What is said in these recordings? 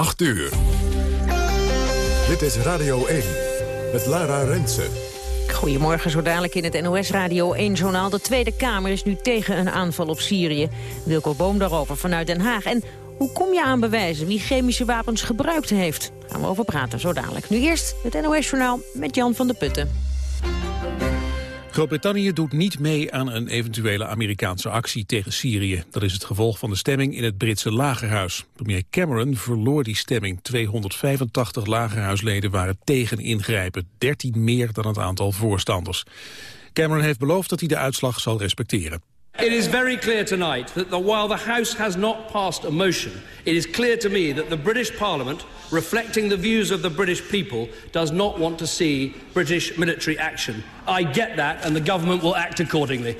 8 uur. Dit is Radio 1 met Lara Rensen. Goedemorgen, zo dadelijk in het NOS Radio 1-journaal. De Tweede Kamer is nu tegen een aanval op Syrië. Wilco Boom daarover vanuit Den Haag. En hoe kom je aan bewijzen wie chemische wapens gebruikt heeft? Gaan we over praten, zo dadelijk. Nu eerst het NOS-journaal met Jan van der Putten. Groot-Brittannië doet niet mee aan een eventuele Amerikaanse actie tegen Syrië. Dat is het gevolg van de stemming in het Britse lagerhuis. Premier Cameron verloor die stemming. 285 lagerhuisleden waren tegen ingrijpen. 13 meer dan het aantal voorstanders. Cameron heeft beloofd dat hij de uitslag zal respecteren. It is very clear tonight that while the House has not passed a motion, it is clear to me that the British Parliament, reflecting the views of the British people, does not want to see British military action. I get that and the government will act accordingly.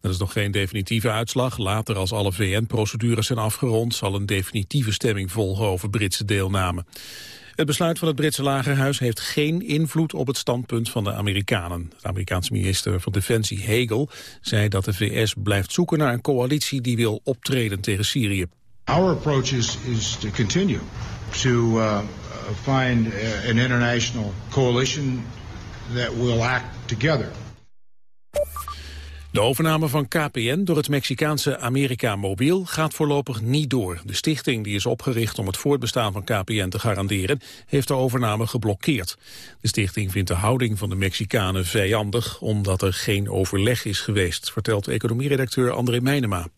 Dat is nog geen definitieve uitslag. Later, als alle VN-procedures zijn afgerond... zal een definitieve stemming volgen over Britse deelname. Het besluit van het Britse lagerhuis heeft geen invloed op het standpunt van de Amerikanen. De Amerikaanse minister van Defensie Hegel zei dat de VS blijft zoeken naar een coalitie die wil optreden tegen Syrië. Our approach is, is to continue to uh, find uh, an international coalition that will act together. De overname van KPN door het Mexicaanse America Mobiel gaat voorlopig niet door. De stichting die is opgericht om het voortbestaan van KPN te garanderen, heeft de overname geblokkeerd. De stichting vindt de houding van de Mexicanen vijandig, omdat er geen overleg is geweest, vertelt economieredacteur André Meijnema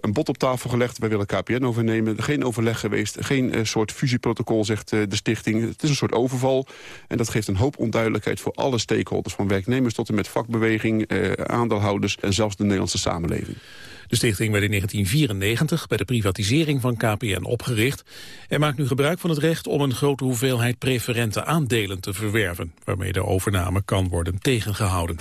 een bod op tafel gelegd. Wij willen KPN overnemen. Geen overleg geweest, geen uh, soort fusieprotocol, zegt uh, de stichting. Het is een soort overval. En dat geeft een hoop onduidelijkheid voor alle stakeholders. Van werknemers tot en met vakbeweging, uh, aandeelhouders en zelfs de Nederlandse samenleving. De stichting werd in 1994 bij de privatisering van KPN opgericht... en maakt nu gebruik van het recht om een grote hoeveelheid preferente aandelen te verwerven... waarmee de overname kan worden tegengehouden.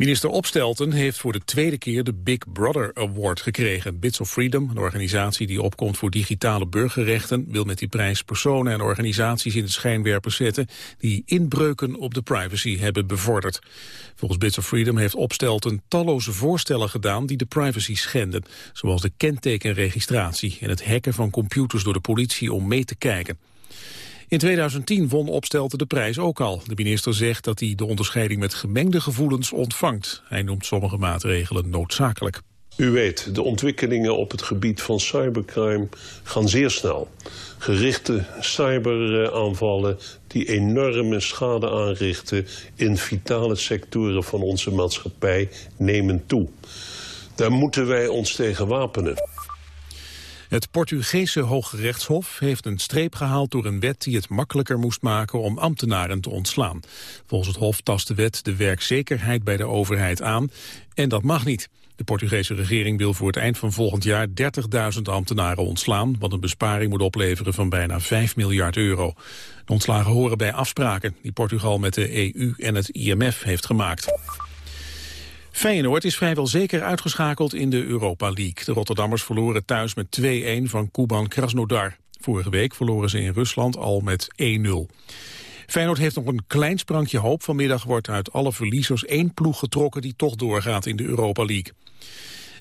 Minister Opstelten heeft voor de tweede keer de Big Brother Award gekregen. Bits of Freedom, een organisatie die opkomt voor digitale burgerrechten... wil met die prijs personen en organisaties in de schijnwerpers zetten... die inbreuken op de privacy hebben bevorderd. Volgens Bits of Freedom heeft Opstelten talloze voorstellen gedaan... die de privacy schenden, zoals de kentekenregistratie... en het hacken van computers door de politie om mee te kijken. In 2010 won Opstelten de prijs ook al. De minister zegt dat hij de onderscheiding met gemengde gevoelens ontvangt. Hij noemt sommige maatregelen noodzakelijk. U weet, de ontwikkelingen op het gebied van cybercrime gaan zeer snel. Gerichte cyberaanvallen die enorme schade aanrichten... in vitale sectoren van onze maatschappij nemen toe. Daar moeten wij ons tegen wapenen. Het Portugese Hoge Rechtshof heeft een streep gehaald door een wet die het makkelijker moest maken om ambtenaren te ontslaan. Volgens het Hof tast de wet de werkzekerheid bij de overheid aan en dat mag niet. De Portugese regering wil voor het eind van volgend jaar 30.000 ambtenaren ontslaan, wat een besparing moet opleveren van bijna 5 miljard euro. De ontslagen horen bij afspraken die Portugal met de EU en het IMF heeft gemaakt. Feyenoord is vrijwel zeker uitgeschakeld in de Europa League. De Rotterdammers verloren thuis met 2-1 van Kuban Krasnodar. Vorige week verloren ze in Rusland al met 1-0. Feyenoord heeft nog een klein sprankje hoop. Vanmiddag wordt uit alle verliezers één ploeg getrokken die toch doorgaat in de Europa League.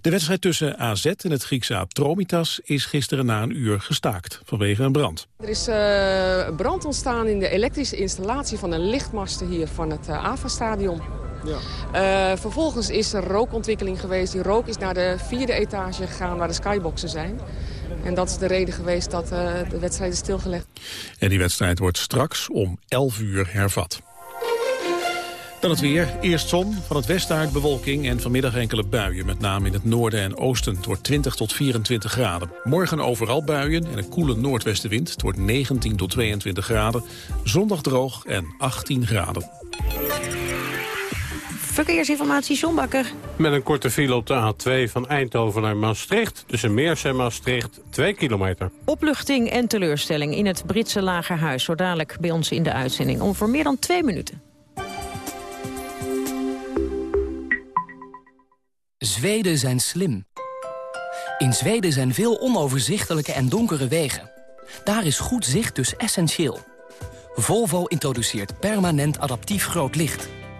De wedstrijd tussen AZ en het Griekse Atromitas is gisteren na een uur gestaakt vanwege een brand. Er is uh, brand ontstaan in de elektrische installatie van de lichtmasten hier van het uh, AVA-stadion. Ja. Uh, vervolgens is er rookontwikkeling geweest. Die rook is naar de vierde etage gegaan waar de skyboxen zijn. En dat is de reden geweest dat uh, de wedstrijd is stilgelegd. En die wedstrijd wordt straks om 11 uur hervat. Dan het weer. Eerst zon, van het westen uit bewolking en vanmiddag enkele buien. Met name in het noorden en oosten. Het wordt 20 tot 24 graden. Morgen overal buien en een koele noordwestenwind. Het wordt 19 tot 22 graden. Zondag droog en 18 graden. Verkeersinformatie, Zonbakker. Met een korte file op de A2 van Eindhoven naar Maastricht. Tussen Meers en Maastricht, 2 kilometer. Opluchting en teleurstelling in het Britse lagerhuis. Zo dadelijk bij ons in de uitzending. Om voor meer dan twee minuten. Zweden zijn slim. In Zweden zijn veel onoverzichtelijke en donkere wegen. Daar is goed zicht dus essentieel. Volvo introduceert permanent adaptief groot licht...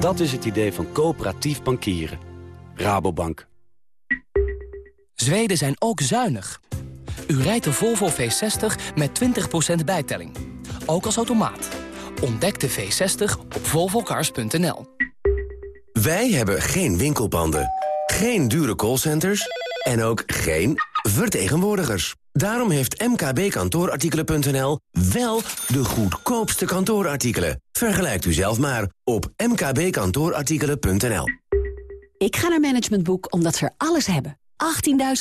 Dat is het idee van coöperatief bankieren. Rabobank. Zweden zijn ook zuinig. U rijdt de Volvo V60 met 20% bijtelling. Ook als automaat. Ontdek de V60 op volvocars.nl. Wij hebben geen winkelpanden, geen dure callcenters en ook geen vertegenwoordigers. Daarom heeft mkbkantoorartikelen.nl wel de goedkoopste kantoorartikelen. Vergelijkt u zelf maar op mkbkantoorartikelen.nl. Ik ga naar Management Boek omdat ze er alles hebben.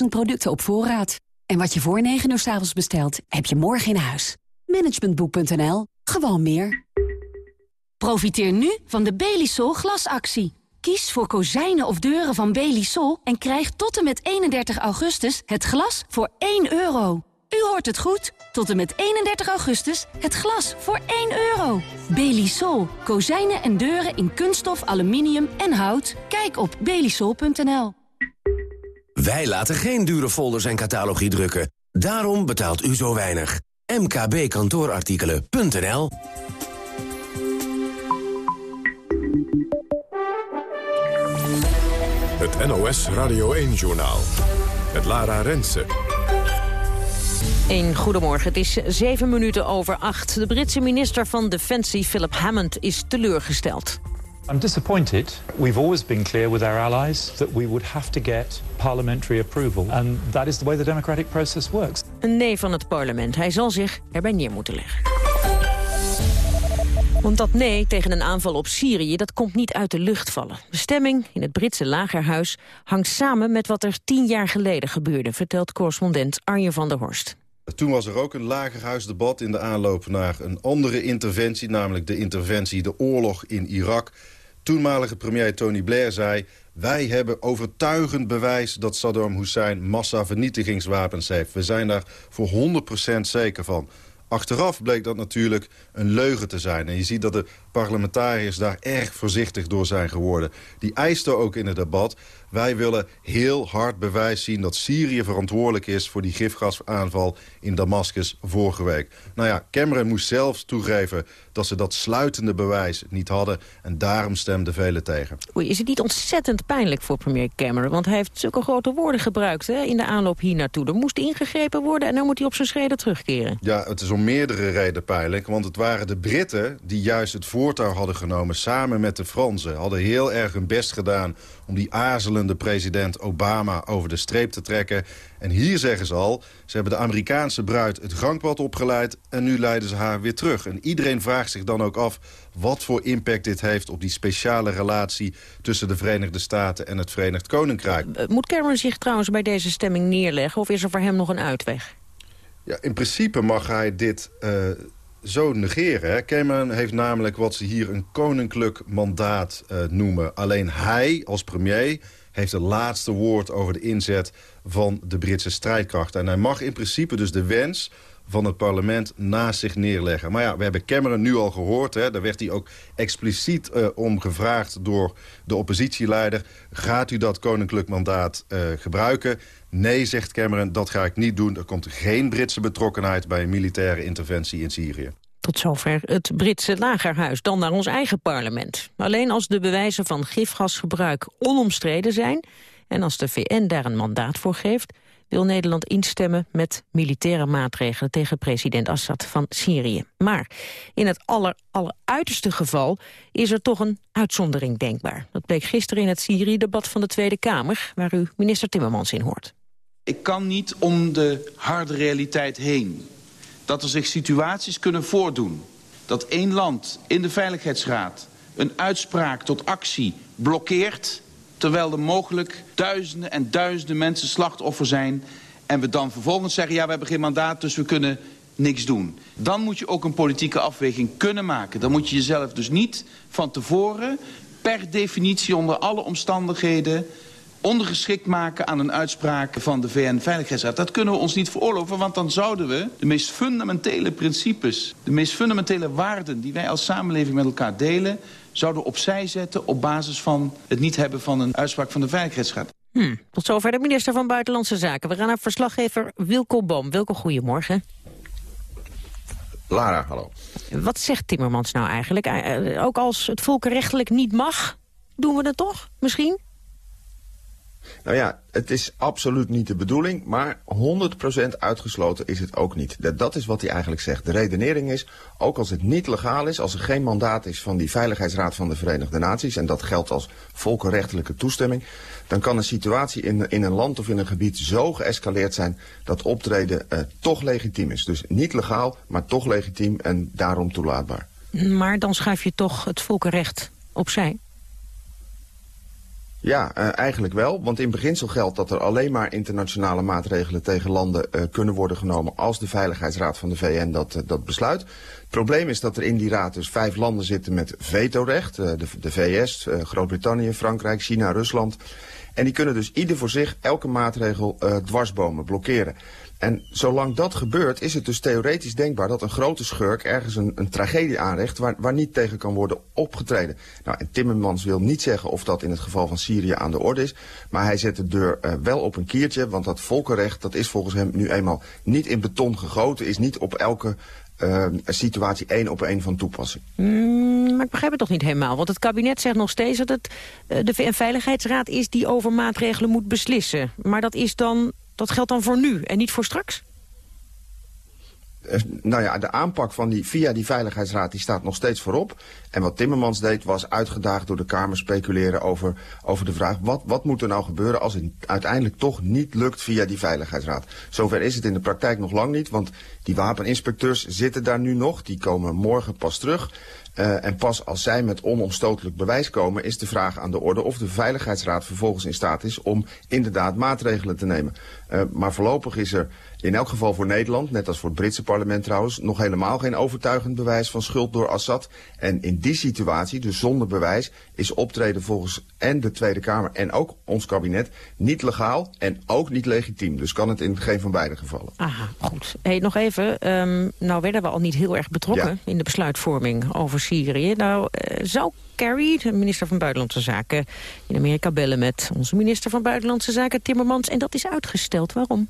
18.000 producten op voorraad. En wat je voor 9 uur s avonds bestelt, heb je morgen in huis. Managementboek.nl. Gewoon meer. Profiteer nu van de Belisol glasactie. Kies voor kozijnen of deuren van Belisol en krijg tot en met 31 augustus het glas voor 1 euro. U hoort het goed. Tot en met 31 augustus het glas voor 1 euro. Belisol. Kozijnen en deuren in kunststof, aluminium en hout. Kijk op belisol.nl. Wij laten geen dure folders en catalogie drukken. Daarom betaalt u zo weinig. mkbkantoorartikelen.nl Het NOS Radio 1-journaal. Het Lara Rensen. Een goedemorgen, het is zeven minuten over acht. De Britse minister van Defensie Philip Hammond is teleurgesteld. I'm disappointed. We've always been clear with our allies that we would have to get parliamentary approval. And that is the way the democratic process works. Een nee van het parlement. Hij zal zich erbij neer moeten leggen. Want dat nee tegen een aanval op Syrië, dat komt niet uit de lucht vallen. De stemming in het Britse lagerhuis hangt samen met wat er tien jaar geleden gebeurde, vertelt correspondent Arjen van der Horst. Toen was er ook een lagerhuisdebat in de aanloop naar een andere interventie... namelijk de interventie, de oorlog in Irak. Toenmalige premier Tony Blair zei... wij hebben overtuigend bewijs dat Saddam Hussein massavernietigingswapens heeft. We zijn daar voor 100% zeker van. Achteraf bleek dat natuurlijk een leugen te zijn. En je ziet dat de parlementariërs daar erg voorzichtig door zijn geworden. Die eisten ook in het debat... wij willen heel hard bewijs zien dat Syrië verantwoordelijk is... voor die gifgasaanval in Damascus vorige week. Nou ja, Cameron moest zelfs toegeven dat ze dat sluitende bewijs niet hadden. En daarom stemden velen tegen. Oei, is het niet ontzettend pijnlijk voor premier Cameron? Want hij heeft zulke grote woorden gebruikt hè, in de aanloop hier naartoe. Er moest ingegrepen worden en dan moet hij op zijn schreden terugkeren. Ja, het is om meerdere redenen pijnlijk. Want het waren de Britten die juist het voortouw hadden genomen... samen met de Fransen. Hadden heel erg hun best gedaan om die aarzelende president Obama over de streep te trekken. En hier zeggen ze al, ze hebben de Amerikaanse bruid het gangpad opgeleid... en nu leiden ze haar weer terug. En iedereen vraagt zich dan ook af wat voor impact dit heeft... op die speciale relatie tussen de Verenigde Staten en het Verenigd Koninkrijk. Eh, moet Cameron zich trouwens bij deze stemming neerleggen... of is er voor hem nog een uitweg? Ja, in principe mag hij dit uh, zo negeren. Cameron heeft namelijk wat ze hier een koninklijk mandaat uh, noemen. Alleen hij als premier heeft het laatste woord over de inzet van de Britse strijdkrachten. En hij mag in principe dus de wens van het parlement naast zich neerleggen. Maar ja, we hebben Cameron nu al gehoord. Hè, daar werd hij ook expliciet uh, om gevraagd door de oppositieleider. Gaat u dat koninklijk mandaat uh, gebruiken? Nee, zegt Cameron, dat ga ik niet doen. Er komt geen Britse betrokkenheid bij een militaire interventie in Syrië. Tot zover het Britse lagerhuis. Dan naar ons eigen parlement. Alleen als de bewijzen van gifgasgebruik onomstreden zijn... en als de VN daar een mandaat voor geeft... wil Nederland instemmen met militaire maatregelen... tegen president Assad van Syrië. Maar in het aller, alleruiterste geval is er toch een uitzondering denkbaar. Dat bleek gisteren in het Syrië-debat van de Tweede Kamer... waar u minister Timmermans in hoort. Ik kan niet om de harde realiteit heen. Dat er zich situaties kunnen voordoen. Dat één land in de Veiligheidsraad een uitspraak tot actie blokkeert... terwijl er mogelijk duizenden en duizenden mensen slachtoffer zijn... en we dan vervolgens zeggen, ja, we hebben geen mandaat, dus we kunnen niks doen. Dan moet je ook een politieke afweging kunnen maken. Dan moet je jezelf dus niet van tevoren per definitie onder alle omstandigheden ondergeschikt maken aan een uitspraak van de VN-veiligheidsraad. Dat kunnen we ons niet veroorloven, want dan zouden we de meest fundamentele principes... de meest fundamentele waarden die wij als samenleving met elkaar delen... zouden opzij zetten op basis van het niet hebben van een uitspraak van de Veiligheidsraad. Hmm, tot zover de minister van Buitenlandse Zaken. We gaan naar verslaggever Wilco Boom. Wilco, goedemorgen. Lara, hallo. Wat zegt Timmermans nou eigenlijk? Eh, eh, ook als het volkenrechtelijk niet mag, doen we het toch? Misschien? Nou ja, het is absoluut niet de bedoeling, maar 100% uitgesloten is het ook niet. Dat is wat hij eigenlijk zegt. De redenering is, ook als het niet legaal is, als er geen mandaat is van die Veiligheidsraad van de Verenigde Naties, en dat geldt als volkenrechtelijke toestemming, dan kan een situatie in, in een land of in een gebied zo geëscaleerd zijn dat optreden eh, toch legitiem is. Dus niet legaal, maar toch legitiem en daarom toelaatbaar. Maar dan schuif je toch het volkenrecht opzij? Ja, uh, eigenlijk wel. Want in beginsel geldt dat er alleen maar internationale maatregelen tegen landen uh, kunnen worden genomen als de Veiligheidsraad van de VN dat, uh, dat besluit. Het probleem is dat er in die raad dus vijf landen zitten met vetorecht. de, de VS, Groot-Brittannië, Frankrijk, China, Rusland. En die kunnen dus ieder voor zich elke maatregel dwarsbomen, blokkeren. En zolang dat gebeurt, is het dus theoretisch denkbaar dat een grote schurk ergens een, een tragedie aanricht waar, waar niet tegen kan worden opgetreden. Nou, en Timmermans wil niet zeggen of dat in het geval van Syrië aan de orde is, maar hij zet de deur uh, wel op een kiertje, want dat volkenrecht, dat is volgens hem nu eenmaal niet in beton gegoten, is niet op elke uh, situatie één op één van toepassing. Mm, maar ik begrijp het toch niet helemaal. Want het kabinet zegt nog steeds dat het uh, de VN-veiligheidsraad is die over maatregelen moet beslissen. Maar dat is dan dat geldt dan voor nu en niet voor straks? Eh, nou ja, de aanpak van die, via die Veiligheidsraad die staat nog steeds voorop. En wat Timmermans deed was uitgedaagd door de Kamer speculeren over, over de vraag... Wat, wat moet er nou gebeuren als het uiteindelijk toch niet lukt via die Veiligheidsraad? Zover is het in de praktijk nog lang niet, want die wapeninspecteurs zitten daar nu nog. Die komen morgen pas terug. Uh, en pas als zij met onomstotelijk bewijs komen... is de vraag aan de orde of de Veiligheidsraad vervolgens in staat is... om inderdaad maatregelen te nemen. Uh, maar voorlopig is er in elk geval voor Nederland, net als voor het Britse parlement trouwens... nog helemaal geen overtuigend bewijs van schuld door Assad. En in die situatie, dus zonder bewijs... is optreden volgens en de Tweede Kamer en ook ons kabinet... niet legaal en ook niet legitiem. Dus kan het in geen van beide gevallen. Aha, goed. Hey, nog even, um, nou werden we al niet heel erg betrokken... Ja. in de besluitvorming over Syrië. Nou, uh, zou Kerry, de minister van Buitenlandse Zaken... in Amerika bellen met onze minister van Buitenlandse Zaken, Timmermans... en dat is uitgesteld. Waarom?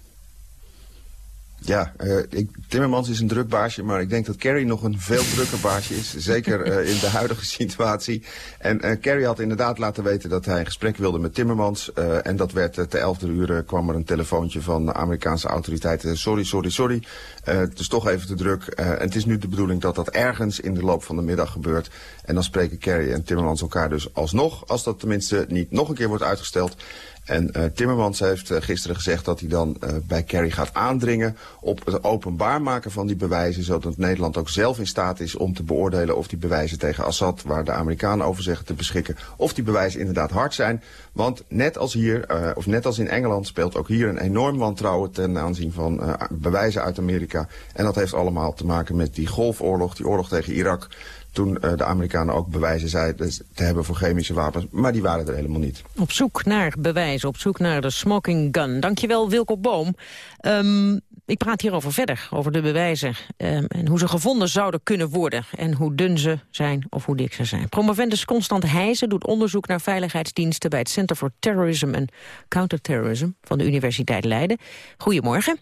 Ja, uh, ik, Timmermans is een druk baasje, maar ik denk dat Kerry nog een veel drukker baasje is. Zeker uh, in de huidige situatie. En uh, Kerry had inderdaad laten weten dat hij een gesprek wilde met Timmermans. en dat werd te elfde uur kwam er een telefoontje van de Amerikaanse autoriteiten. Sorry, sorry, sorry. het is toch even te druk. en het is nu de bedoeling dat dat ergens in de loop van de middag gebeurt. En dan spreken Kerry en Timmermans elkaar dus alsnog, als dat tenminste niet nog een keer wordt uitgesteld. En uh, Timmermans heeft uh, gisteren gezegd dat hij dan uh, bij Kerry gaat aandringen op het openbaar maken van die bewijzen, zodat Nederland ook zelf in staat is om te beoordelen of die bewijzen tegen Assad, waar de Amerikanen over zeggen te beschikken, of die bewijzen inderdaad hard zijn. Want net als hier, of net als in Engeland, speelt ook hier een enorm wantrouwen ten aanzien van bewijzen uit Amerika. En dat heeft allemaal te maken met die golfoorlog, die oorlog tegen Irak toen uh, de Amerikanen ook bewijzen zeiden te hebben voor chemische wapens. Maar die waren er helemaal niet. Op zoek naar bewijzen, op zoek naar de smoking gun. Dankjewel Wilco Boom. Um, ik praat hierover verder, over de bewijzen. Um, en hoe ze gevonden zouden kunnen worden. En hoe dun ze zijn of hoe dik ze zijn. Promovendus Constant Heijzen doet onderzoek naar veiligheidsdiensten... bij het Center for Terrorism and Counterterrorism van de Universiteit Leiden. Goedemorgen.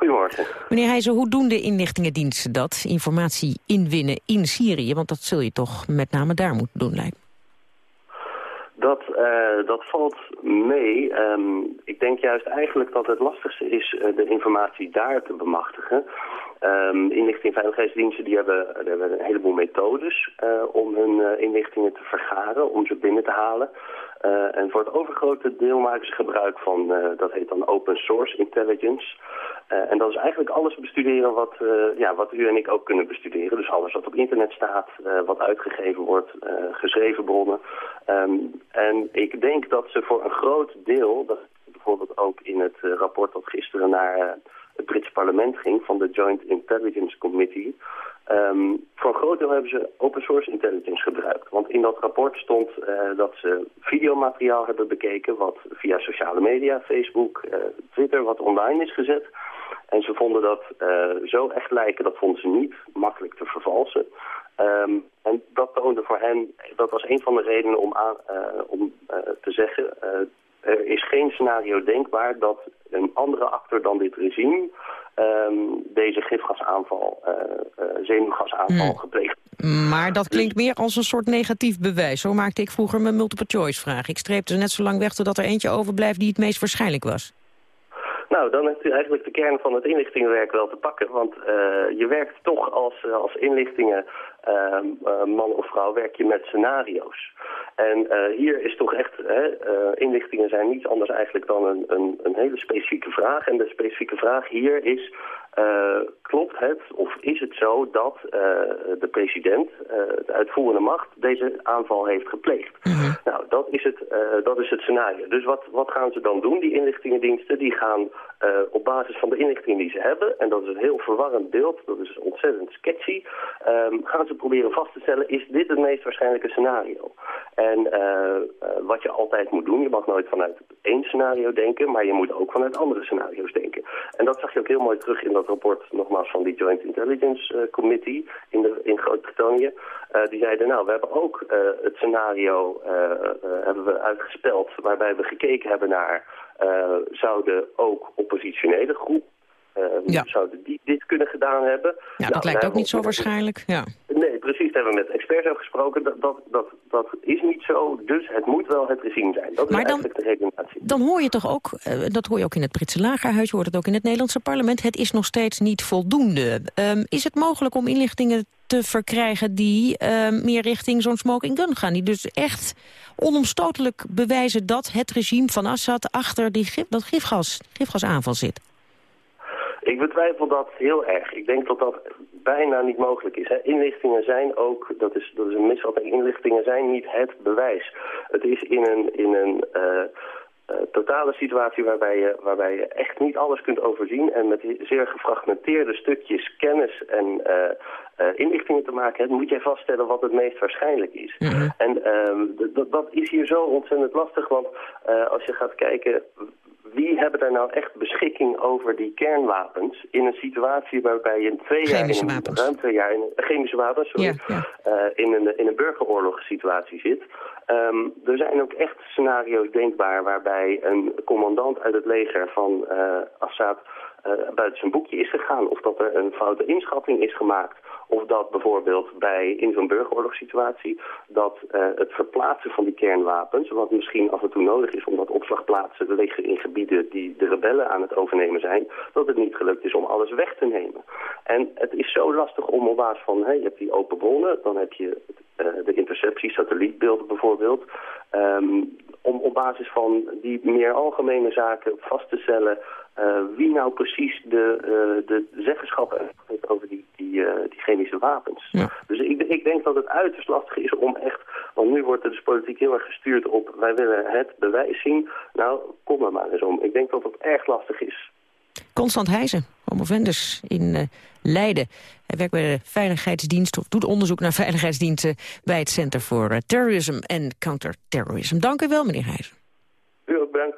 Goedemorgen. Meneer Heijzen, hoe doen de inlichtingendiensten dat? Informatie inwinnen in Syrië? Want dat zul je toch met name daar moeten doen, lijkt dat, uh, dat valt mee. Um, ik denk juist eigenlijk dat het lastigste is uh, de informatie daar te bemachtigen. Um, inlichting- en veiligheidsdiensten die hebben, die hebben een heleboel methodes uh, om hun inlichtingen te vergaren, om ze binnen te halen. en voor het overgrote deel maken ze gebruik van, dat heet dan open source intelligence. En dat is eigenlijk alles bestuderen wat, ja, wat u en ik ook kunnen bestuderen. Dus alles wat op internet staat, wat uitgegeven wordt, geschreven bronnen. Ehm, en ik denk dat ze voor een groot deel, dat bijvoorbeeld ook in het rapport dat gisteren naar het Britse parlement ging van de Joint Intelligence Committee. Um, voor een groot deel hebben ze open source intelligence gebruikt. Want in dat rapport stond uh, dat ze videomateriaal hebben bekeken... wat via sociale media, Facebook, uh, Twitter, wat online is gezet. En ze vonden dat uh, zo echt lijken, dat vonden ze niet makkelijk te vervalsen. Um, en dat toonde voor hen, dat was een van de redenen om, aan, om te zeggen... er is geen scenario denkbaar dat een andere actor dan dit regime um, deze gifgasaanval, uh, uh, zenuwgasaanval hmm. gepleegd. Maar dat klinkt meer als een soort negatief bewijs. Zo maakte ik vroeger mijn multiple choice vraag. Ik streepte net zo lang weg totdat er eentje overblijft die het meest waarschijnlijk was. Nou, dan hebt u eigenlijk de kern van het inlichtingenwerk wel te pakken. Want uh, je werkt toch als, als inlichtingen man of vrouw, werk je met scenario's. En uh, hier is toch echt, hè, inlichtingen zijn niets anders eigenlijk dan een, een, een hele specifieke vraag. En de specifieke vraag hier is, uh, klopt het of is het zo dat uh, de president, uh, de uitvoerende macht, deze aanval heeft gepleegd? Mhm. Nou, dat is, het, dat is het scenario. Dus wat, wat gaan ze dan doen, die inlichtingendiensten? Die gaan op basis van de inlichtingen die ze hebben, en dat is een heel verwarrend beeld, dat is ontzettend sketchy, um, gaan ze proberen vast te stellen, is dit het meest waarschijnlijke scenario? En wat je altijd moet doen, je mag nooit vanuit één scenario denken, maar je moet ook vanuit andere scenario's denken. En dat zag je ook heel mooi terug in dat rapport nogmaals van die Joint Intelligence uh, Committee in, de, in Groot-Brittannië. Uh, die zeiden, nou, we hebben ook uh, het scenario hebben we uitgespeld waarbij we gekeken hebben naar zouden ook oppositionele groepen ja. zouden die dit kunnen gedaan hebben. Ja, nou, dat lijkt ook niet zo waarschijnlijk. Ja. Hebben we met experts over gesproken. Dat, dat, dat, dat is niet zo, dus het moet wel het regime zijn. Dat maar is dan, eigenlijk de redenatie. Dan hoor je toch ook, uh, dat hoor je ook in het Britse lagerhuis, je hoort het ook in het Nederlandse parlement, het is nog steeds niet voldoende. Um, is het mogelijk om inlichtingen te verkrijgen die uh, meer richting zo'n smoking gun gaan? Die dus echt onomstotelijk bewijzen dat het regime van Assad achter die gif, dat gifgas, gifgasaanval zit? Ik betwijfel dat heel erg. Ik denk dat dat bijna niet mogelijk is. Inlichtingen zijn ook, dat is, dat is een misvatting, inlichtingen zijn niet het bewijs. Het is in een, in een uh, uh, totale situatie waarbij je, waarbij je echt niet alles kunt overzien... en met zeer gefragmenteerde stukjes kennis en uh, inlichtingen te maken hebt... moet jij vaststellen wat het meest waarschijnlijk is. Mhm. En ehm, dat is hier zo ontzettend lastig, want als je gaat kijken wie hebben er nou echt beschikking over die kernwapens... in een situatie waarbij je in twee jaar, in een, ruim twee jaar... in een, chemische wapens, sorry, ja, ja. Uh, in, een, in een burgeroorlogssituatie zit... Um, er zijn ook echt scenario's denkbaar waarbij een commandant uit het leger van uh, Assad uh, buiten zijn boekje is gegaan. Of dat er een foute inschatting is gemaakt. Of dat bijvoorbeeld bij in zo'n burgeroorlogssituatie dat uh, het verplaatsen van die kernwapens, wat misschien af en toe nodig is omdat opslagplaatsen liggen in gebieden die de rebellen aan het overnemen zijn, dat het niet gelukt is om alles weg te nemen. En het is zo lastig om op basis van, je hebt die open bronnen, dan heb je uh, de interceptie, satellietbeelden bijvoorbeeld, um, om op basis van die meer algemene zaken vast te stellen wie nou precies de, uh, de zeggenschap heeft over die, die, uh, die chemische wapens. Ja. Dus ik, ik denk dat het uiterst lastig is om echt... Want nu wordt de dus politiek heel erg gestuurd op... wij willen het bewijs zien. Nou, kom er maar eens om. Ik denk dat het erg lastig is. Constant Heijzen, promovendus in Leiden. Hij werkt bij de Veiligheidsdienst, of doet onderzoek naar veiligheidsdiensten... bij het Center for Terrorism and Counterterrorism. Dank u wel, meneer Heijzen. U ook bedankt.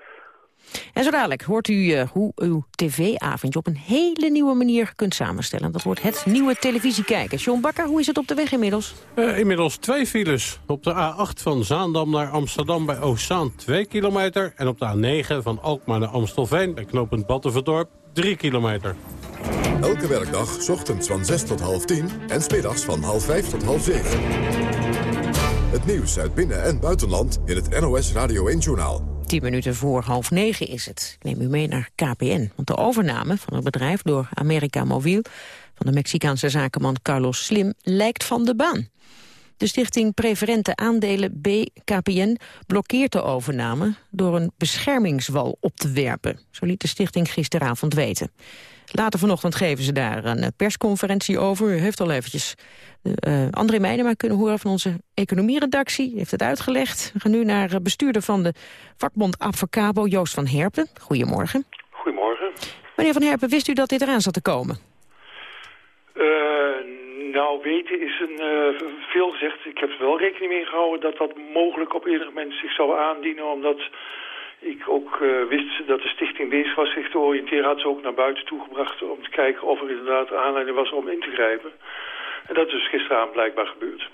En zo dadelijk hoort u uh, hoe uw tv-avondje op een hele nieuwe manier kunt samenstellen. Dat wordt het nieuwe televisiekijken. John Bakker, hoe is het op de weg inmiddels? Uh, inmiddels twee files. Op de A8 van Zaandam naar Amsterdam bij Oostzaan 2 kilometer. En op de A9 van Alkmaar naar Amstelveen bij knooppunt Battenverdorp 3 kilometer. Elke werkdag, ochtends van 6 tot half 10 en smiddags van half 5 tot half 7. Het nieuws uit binnen- en buitenland in het NOS Radio 1-journaal. Tien minuten voor half negen is het. Ik neem u mee naar KPN. Want de overname van het bedrijf door America Mobiel... van de Mexicaanse zakenman Carlos Slim lijkt van de baan. De stichting Preferente Aandelen BKPN blokkeert de overname... door een beschermingswal op te werpen. Zo liet de stichting gisteravond weten. Later vanochtend geven ze daar een eh, persconferentie over. U heeft al eventjes uh, André Meijnema kunnen horen van onze economieredactie. heeft het uitgelegd. We gaan nu naar bestuurder van de vakbond Advocabo, Joost van Herpen. Goedemorgen. Goedemorgen. Meneer van Herpen, wist u dat dit eraan zat te komen? Uh, nou, weten is een, uh, veel gezegd. Ik heb er wel rekening mee gehouden dat dat mogelijk op enig moment zich zou aandienen. Omdat ik ook uh, wist dat de stichting bezig was zich te oriënteren. Had ze ook naar buiten toegebracht om te kijken of er inderdaad aanleiding was om in te grijpen. En dat is dus gisteravond blijkbaar gebeurd.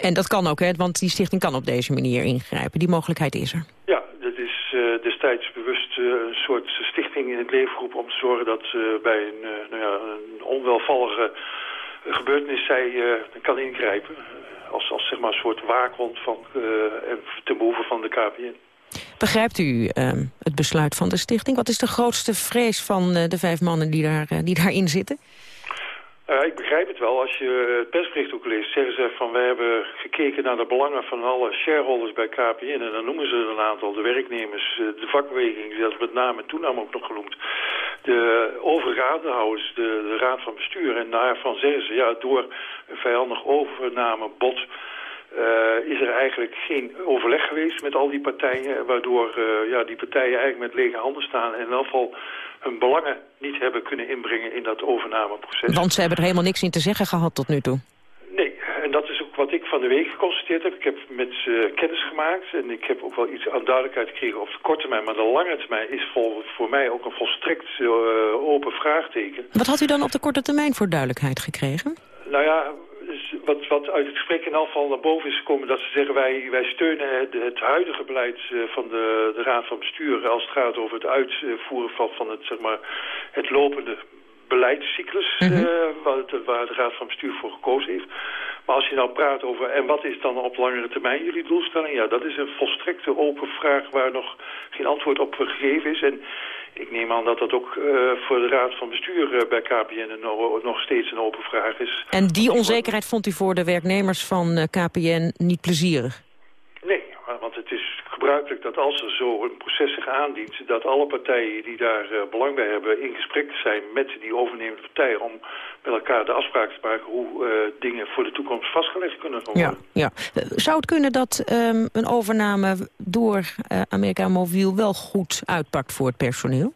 En dat kan ook, hè? Want die stichting kan op deze manier ingrijpen. Die mogelijkheid is er. Ja, dat is uh, destijds bewust uh, een soort stichting in het leven geroepen... om te zorgen dat bij een, nou ja, een onwelvallige gebeurtenis zij kan ingrijpen. als, als zeg maar een soort waakhond van, ten behoeve van de KPN. Begrijpt u uh, het besluit van de stichting? Wat is de grootste vrees van uh, de vijf mannen die, daar, uh, die daarin zitten? Uh, ik begrijp het wel. Als je het persbericht ook leest, zeggen ze van... wij hebben gekeken naar de belangen van alle shareholders bij KPN... en dan noemen ze een aantal, de werknemers, de vakbeweging... dat met name en toename ook nog genoemd. De overige aandeelhouders, de, de raad van bestuur. En daarvan zeggen ze, ja, door een vijandig overnamebod... Uh, is er eigenlijk geen overleg geweest met al die partijen... waardoor uh, ja, die partijen eigenlijk met lege handen staan... en in elk geval hun belangen niet hebben kunnen inbrengen in dat overnameproces. Want ze hebben er helemaal niks in te zeggen gehad tot nu toe. Nee, en dat is ook wat ik van de week geconstateerd heb. Ik heb met ze kennis gemaakt en ik heb ook wel iets aan duidelijkheid gekregen op de korte termijn. Maar de lange termijn is vol, voor mij ook een volstrekt uh, open vraagteken. Wat had u dan op de korte termijn voor duidelijkheid gekregen? Nou ja, wat, wat uit het gesprek in afval naar boven is gekomen... dat ze zeggen wij, wij steunen het, het huidige beleid eh, van de, de Raad van Bestuur... als het gaat over het uitvoeren van, van het, zeg maar, het lopende beleidscyclus... Mm -hmm. uh, waar, de, waar de Raad van Bestuur voor gekozen heeft. Maar als je nou praat over... en wat is dan op langere termijn jullie doelstelling? Ja, dat is een volstrekte open vraag waar nog geen antwoord op gegeven is... En ik neem aan dat dat ook uh, voor de Raad van Bestuur uh, bij KPN een, nog steeds een open vraag is. En die onzekerheid vond u voor de werknemers van uh, KPN niet plezierig? Nee, want het is gebruikelijk dat als er zo een proces zich aandient... dat alle partijen die daar belang bij hebben in gesprek zijn met die overnemende partijen... om met elkaar de afspraak te maken hoe dingen voor de toekomst vastgelegd kunnen worden. Ja, ja. Zou het kunnen dat um, een overname door Amerika Mobiel wel goed uitpakt voor het personeel?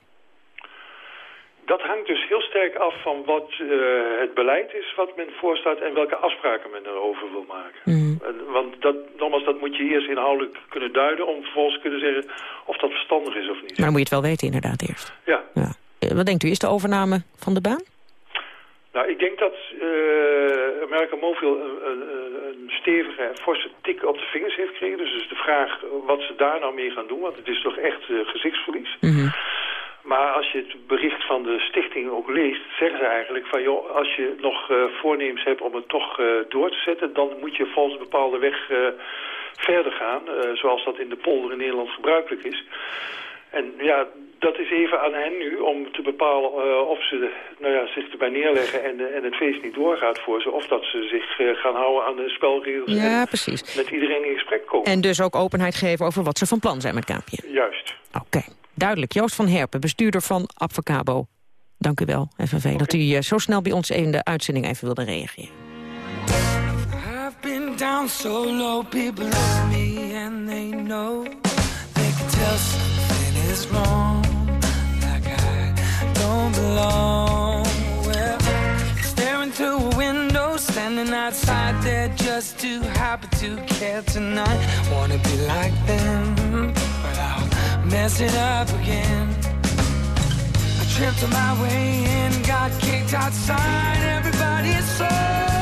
Dat hangt dus heel sterk af van wat uh, het beleid is wat men voorstaat en welke afspraken men erover wil maken. Mm. Want dat, nogmaals, dat moet je eerst inhoudelijk kunnen duiden om vervolgens kunnen zeggen of dat verstandig is of niet. Maar dan moet je het wel weten inderdaad eerst. Ja. ja. Wat denkt u, is de overname van de baan? Nou, ik denk dat uh, America Mobil een, een, een stevige en forse tik op de vingers heeft gekregen. Dus is de vraag wat ze daar nou mee gaan doen, want het is toch echt uh, gezichtsverlies. Mm -hmm. Maar als je het bericht van de stichting ook leest, zeggen ze eigenlijk van joh, als je nog uh, voornemens hebt om het toch uh, door te zetten, dan moet je volgens een bepaalde weg uh, verder gaan, zoals dat in de polder in Nederland gebruikelijk is. En ja, dat is even aan hen nu om te bepalen of ze nou ja, zich erbij neerleggen en, en het feest niet doorgaat voor ze. Of dat ze zich gaan houden aan de spelregels ja, en precies. met iedereen in gesprek komen. En dus ook openheid geven over wat ze van plan zijn met KPN. Juist. Oké. Okay. Duidelijk. Joost van Herpen, bestuurder van Advocabo. Dank u wel, FNV, okay. dat u uh, zo snel bij ons in de uitzending even wilde reageren. I've been down so low, people love me and they know They can tell something is wrong, Well, staring through a window, standing outside there just too happy to care tonight Wanna be like them, but I'll mess it up again. I tripped on my way in, got kicked outside. Everybody is so.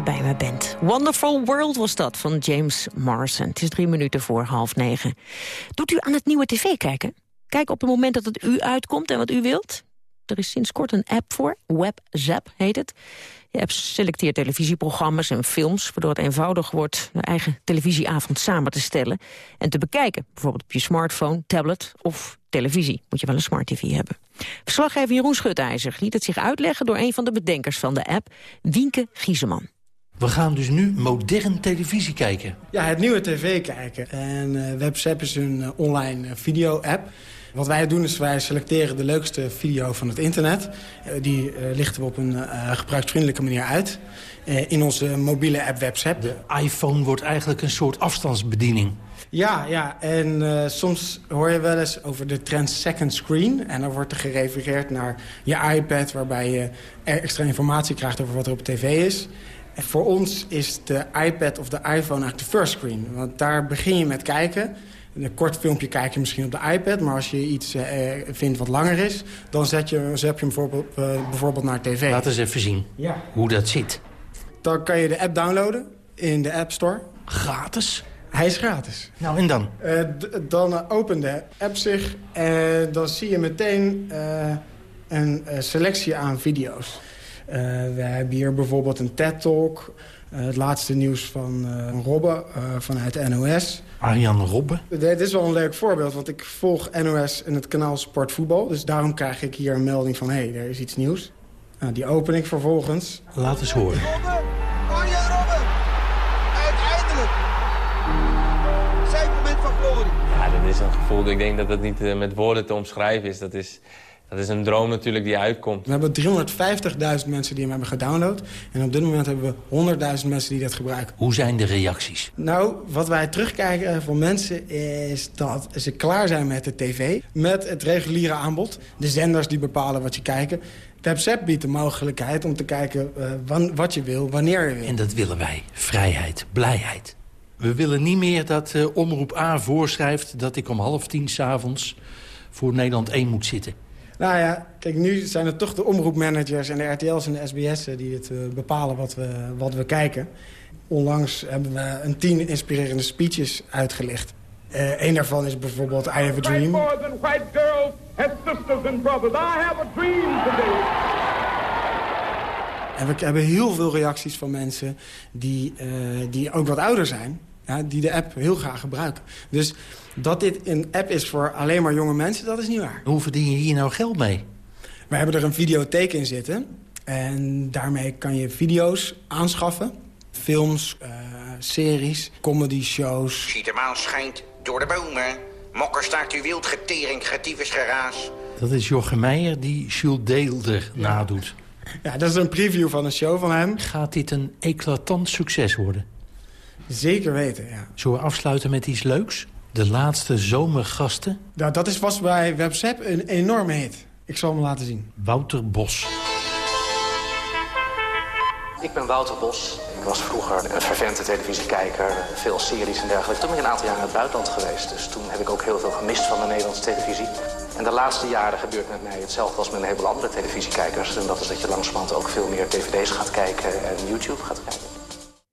Bij bent. Wonderful World was dat van James Morrison. Het is drie minuten voor half negen. Doet u aan het nieuwe tv kijken? Kijk op het moment dat het u uitkomt en wat u wilt. Er is sinds kort een app voor, WebZap heet het. De app selecteert televisieprogramma's en films... waardoor het eenvoudig wordt de eigen televisieavond samen te stellen... en te bekijken, bijvoorbeeld op je smartphone, tablet of televisie. Moet je wel een smart tv hebben. Verslaggever Jeroen Schutijzer liet het zich uitleggen... door een van de bedenkers van de app, Wienke Gieseman. We gaan dus nu modern televisie kijken. Ja, het nieuwe tv kijken. En uh, is een uh, online uh, video-app. Wat wij doen is wij selecteren de leukste video van het internet. die lichten we op een gebruiksvriendelijke manier uit. in onze mobiele app WebZap. De iPhone wordt eigenlijk een soort afstandsbediening. Ja, ja. en uh, soms hoor je wel eens over de trend second screen. En dan wordt er gerefereerd naar je iPad... waarbij je extra informatie krijgt over wat er op tv is. En voor ons is de iPad of de iPhone eigenlijk de first screen. Want daar begin je met kijken. Een kort filmpje kijk je misschien op de iPad... maar als je iets uh, vindt wat langer is... dan zet je, zet je hem bijvoorbeeld, uh, bijvoorbeeld naar tv. Laat eens even zien ja. hoe dat zit. Dan kan je de app downloaden in de App Store. Gratis? Hij is gratis. Nou, en dan? Uh, dan uh, opent de app zich en dan zie je meteen een selectie aan video's. We hebben hier bijvoorbeeld een TED-talk. het laatste nieuws van Robbe vanuit NOS. Arjan Robbe? Dit is wel een leuk voorbeeld, want ik volg NOS in het kanaal Sportvoetbal. Dus daarom krijg ik hier een melding van, hé, hey, er is iets nieuws. Nou, die open ik vervolgens. Laat eens horen. Ja, dat is een gevoel. Ik denk dat dat niet uh, met woorden te omschrijven is. Dat is, dat is een droom natuurlijk die uitkomt. We hebben 350.000 mensen die hem hebben gedownload. En op dit moment hebben we 100.000 mensen die dat gebruiken. Hoe zijn de reacties? Nou, wat wij terugkijken van mensen is dat ze klaar zijn met de tv. Met het reguliere aanbod. De zenders die bepalen wat je kijkt. WebZap biedt de mogelijkheid om te kijken uh, wat je wil, wanneer je wil. En dat willen wij. Vrijheid, blijheid. We willen niet meer dat uh, Omroep A voorschrijft... dat ik om half tien s'avonds voor Nederland 1 moet zitten. Nou ja, kijk, nu zijn het toch de omroepmanagers en de RTL's en de SBS'en... die het uh, bepalen wat we, wat we kijken. Onlangs hebben we een tien inspirerende speeches uitgelicht. Uh, een daarvan is bijvoorbeeld I Have a Dream. White boys and white girls have sisters and brothers. I have a dream today. En we hebben heel veel reacties van mensen die, uh, die ook wat ouder zijn... Ja, die de app heel graag gebruiken. Dus dat dit een app is voor alleen maar jonge mensen, dat is niet waar. Hoe verdien je hier nou geld mee? We hebben er een videotheek in zitten. En daarmee kan je video's aanschaffen. Films, uh, series, comedy shows. Ziet de maan schijnt door de bomen. Mokker staat u wild getering, getiefes geraas. Dat is Jochem Meijer die Jules Deelder ja. nadoet. Ja, dat is een preview van een show van hem. Gaat dit een eclatant succes worden? Zeker weten, ja. Zullen we afsluiten met iets leuks? De laatste zomergasten? Nou, dat is, was bij WebZap een enorme hit. Ik zal hem laten zien. Wouter Bos. Ik ben Wouter Bos. Ik was vroeger een fervente televisiekijker, veel series en dergelijke. Toen ben ik een aantal jaar in het buitenland geweest. Dus toen heb ik ook heel veel gemist van de Nederlandse televisie. En de laatste jaren gebeurt met mij hetzelfde als met een heleboel andere televisiekijkers. En dat is dat je langzamerhand ook veel meer dvd's gaat kijken en YouTube gaat kijken.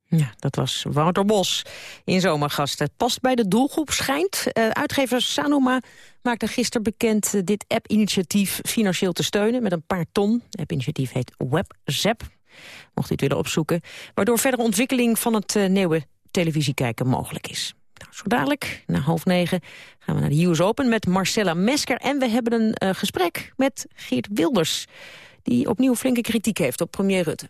Ja, dat was Wouter Bos in Zomergasten. Het past bij de doelgroep, schijnt. Uh, uitgever Sanoma maakte gisteren bekend uh, dit app-initiatief financieel te steunen met een paar ton. Het app-initiatief heet WebZap, mocht u het willen opzoeken. Waardoor verdere ontwikkeling van het uh, nieuwe televisiekijken mogelijk is. Nou, zo dadelijk, na half negen, gaan we naar de US Open met Marcella Mesker. En we hebben een gesprek met Geert Wilders, die opnieuw flinke kritiek heeft op premier Rutte.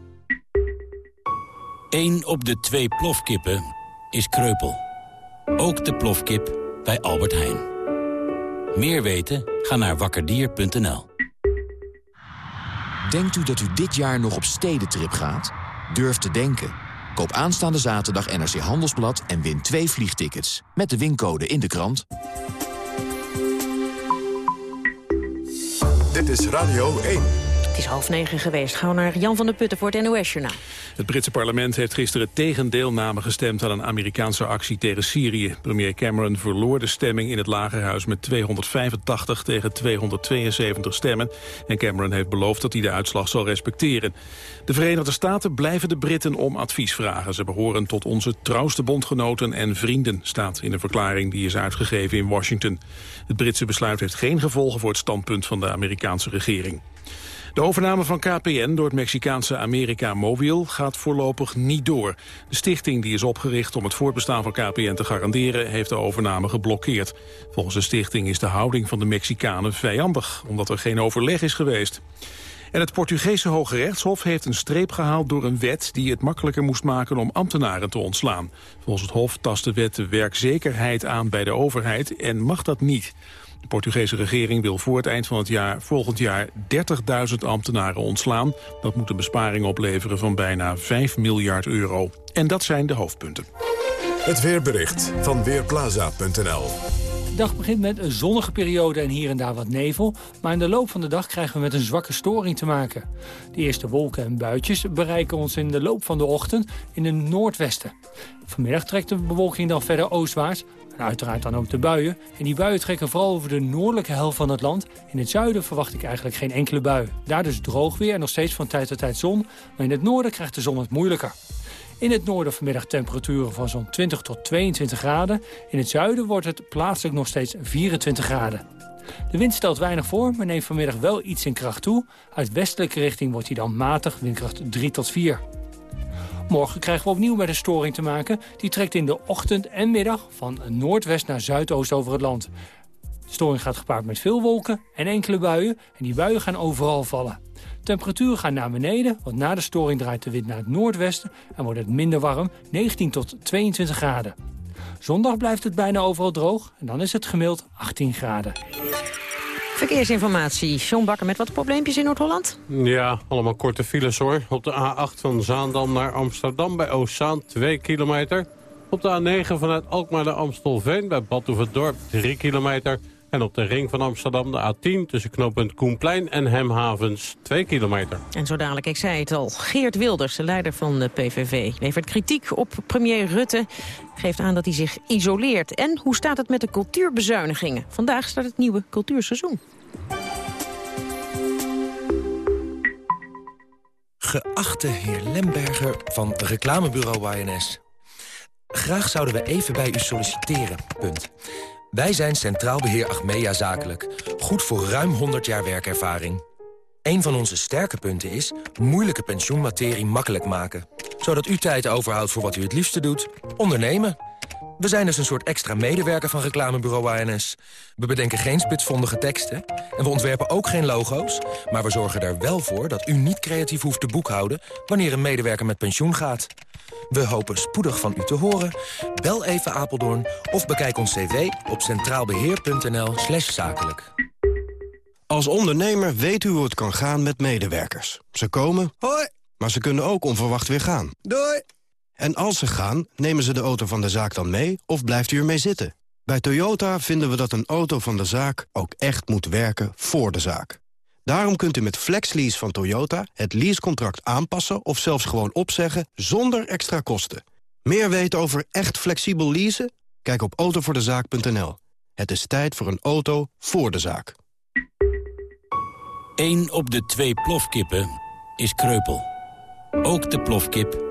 1 op de twee plofkippen is kreupel. Ook de plofkip bij Albert Heijn. Meer weten? Ga naar wakkerdier.nl. Denkt u dat u dit jaar nog op stedentrip gaat? Durf te denken. Koop aanstaande zaterdag NRC Handelsblad en win twee vliegtickets. Met de wincode in de krant. Dit is Radio 1. Is half negen geweest. Gauw naar Jan van der Putten voor het NOS-journaal. Het Britse parlement heeft gisteren tegen deelname gestemd aan een Amerikaanse actie tegen Syrië. Premier Cameron verloor de stemming in het Lagerhuis met 285 tegen 272 stemmen. En Cameron heeft beloofd dat hij de uitslag zal respecteren. De Verenigde Staten blijven de Britten om advies vragen. Ze behoren tot onze trouwste bondgenoten en vrienden, staat in een verklaring die is uitgegeven in Washington. Het Britse besluit heeft geen gevolgen voor het standpunt van de Amerikaanse regering. De overname van KPN door het Mexicaanse America Mobil gaat voorlopig niet door. De stichting die is opgericht om het voortbestaan van KPN te garanderen... heeft de overname geblokkeerd. Volgens de stichting is de houding van de Mexicanen vijandig... omdat er geen overleg is geweest. En het Portugese Hoge Rechtshof heeft een streep gehaald door een wet die het makkelijker moest maken om ambtenaren te ontslaan. Volgens het Hof tast de wet de werkzekerheid aan bij de overheid en mag dat niet. De Portugese regering wil voor het eind van het jaar, volgend jaar 30.000 ambtenaren ontslaan. Dat moet een besparing opleveren van bijna 5 miljard euro. En dat zijn de hoofdpunten. Het weerbericht van Weerplaza.nl de dag begint met een zonnige periode en hier en daar wat nevel. Maar in de loop van de dag krijgen we met een zwakke storing te maken. De eerste wolken en buitjes bereiken ons in de loop van de ochtend in het noordwesten. Vanmiddag trekt de bewolking dan verder oostwaarts. En uiteraard dan ook de buien. En die buien trekken vooral over de noordelijke helft van het land. In het zuiden verwacht ik eigenlijk geen enkele bui. Daar dus droog weer en nog steeds van tijd tot tijd zon. Maar in het noorden krijgt de zon het moeilijker. In het noorden vanmiddag temperaturen van zo'n 20 tot 22 graden. In het zuiden wordt het plaatselijk nog steeds 24 graden. De wind stelt weinig voor, maar neemt vanmiddag wel iets in kracht toe. Uit westelijke richting wordt hij dan matig, windkracht 3 tot 4. Morgen krijgen we opnieuw met een storing te maken. Die trekt in de ochtend en middag van noordwest naar zuidoost over het land. De storing gaat gepaard met veel wolken en enkele buien. En die buien gaan overal vallen. Temperaturen gaan naar beneden, want na de storing draait de wind naar het noordwesten... en wordt het minder warm, 19 tot 22 graden. Zondag blijft het bijna overal droog en dan is het gemiddeld 18 graden. Verkeersinformatie. John Bakker met wat probleempjes in Noord-Holland? Ja, allemaal korte files hoor. Op de A8 van Zaandam naar Amsterdam bij Oostzaan 2 kilometer. Op de A9 vanuit Alkmaar naar Amstelveen bij Badhoevedorp 3 kilometer. En op de ring van Amsterdam de A10 tussen knooppunt Koenplein en Hemhavens 2 kilometer. En zo dadelijk, ik zei het al, Geert Wilders, de leider van de PVV... levert kritiek op premier Rutte, geeft aan dat hij zich isoleert. En hoe staat het met de cultuurbezuinigingen? Vandaag start het nieuwe cultuurseizoen. Geachte heer Lemberger van reclamebureau YNS. Graag zouden we even bij u solliciteren, punt. Wij zijn Centraal Beheer Achmea Zakelijk. Goed voor ruim 100 jaar werkervaring. Een van onze sterke punten is moeilijke pensioenmaterie makkelijk maken. Zodat u tijd overhoudt voor wat u het liefste doet. Ondernemen. We zijn dus een soort extra medewerker van reclamebureau ANS. We bedenken geen spitsvondige teksten en we ontwerpen ook geen logo's... maar we zorgen er wel voor dat u niet creatief hoeft te boekhouden... wanneer een medewerker met pensioen gaat. We hopen spoedig van u te horen. Bel even Apeldoorn of bekijk ons cv op centraalbeheer.nl slash zakelijk. Als ondernemer weet u hoe het kan gaan met medewerkers. Ze komen, hoi, maar ze kunnen ook onverwacht weer gaan. Doei! En als ze gaan, nemen ze de auto van de zaak dan mee of blijft u ermee zitten? Bij Toyota vinden we dat een auto van de zaak ook echt moet werken voor de zaak. Daarom kunt u met FlexLease van Toyota het leasecontract aanpassen... of zelfs gewoon opzeggen zonder extra kosten. Meer weten over echt flexibel leasen? Kijk op autovoordezaak.nl. Het is tijd voor een auto voor de zaak. 1 op de twee plofkippen is kreupel. Ook de plofkip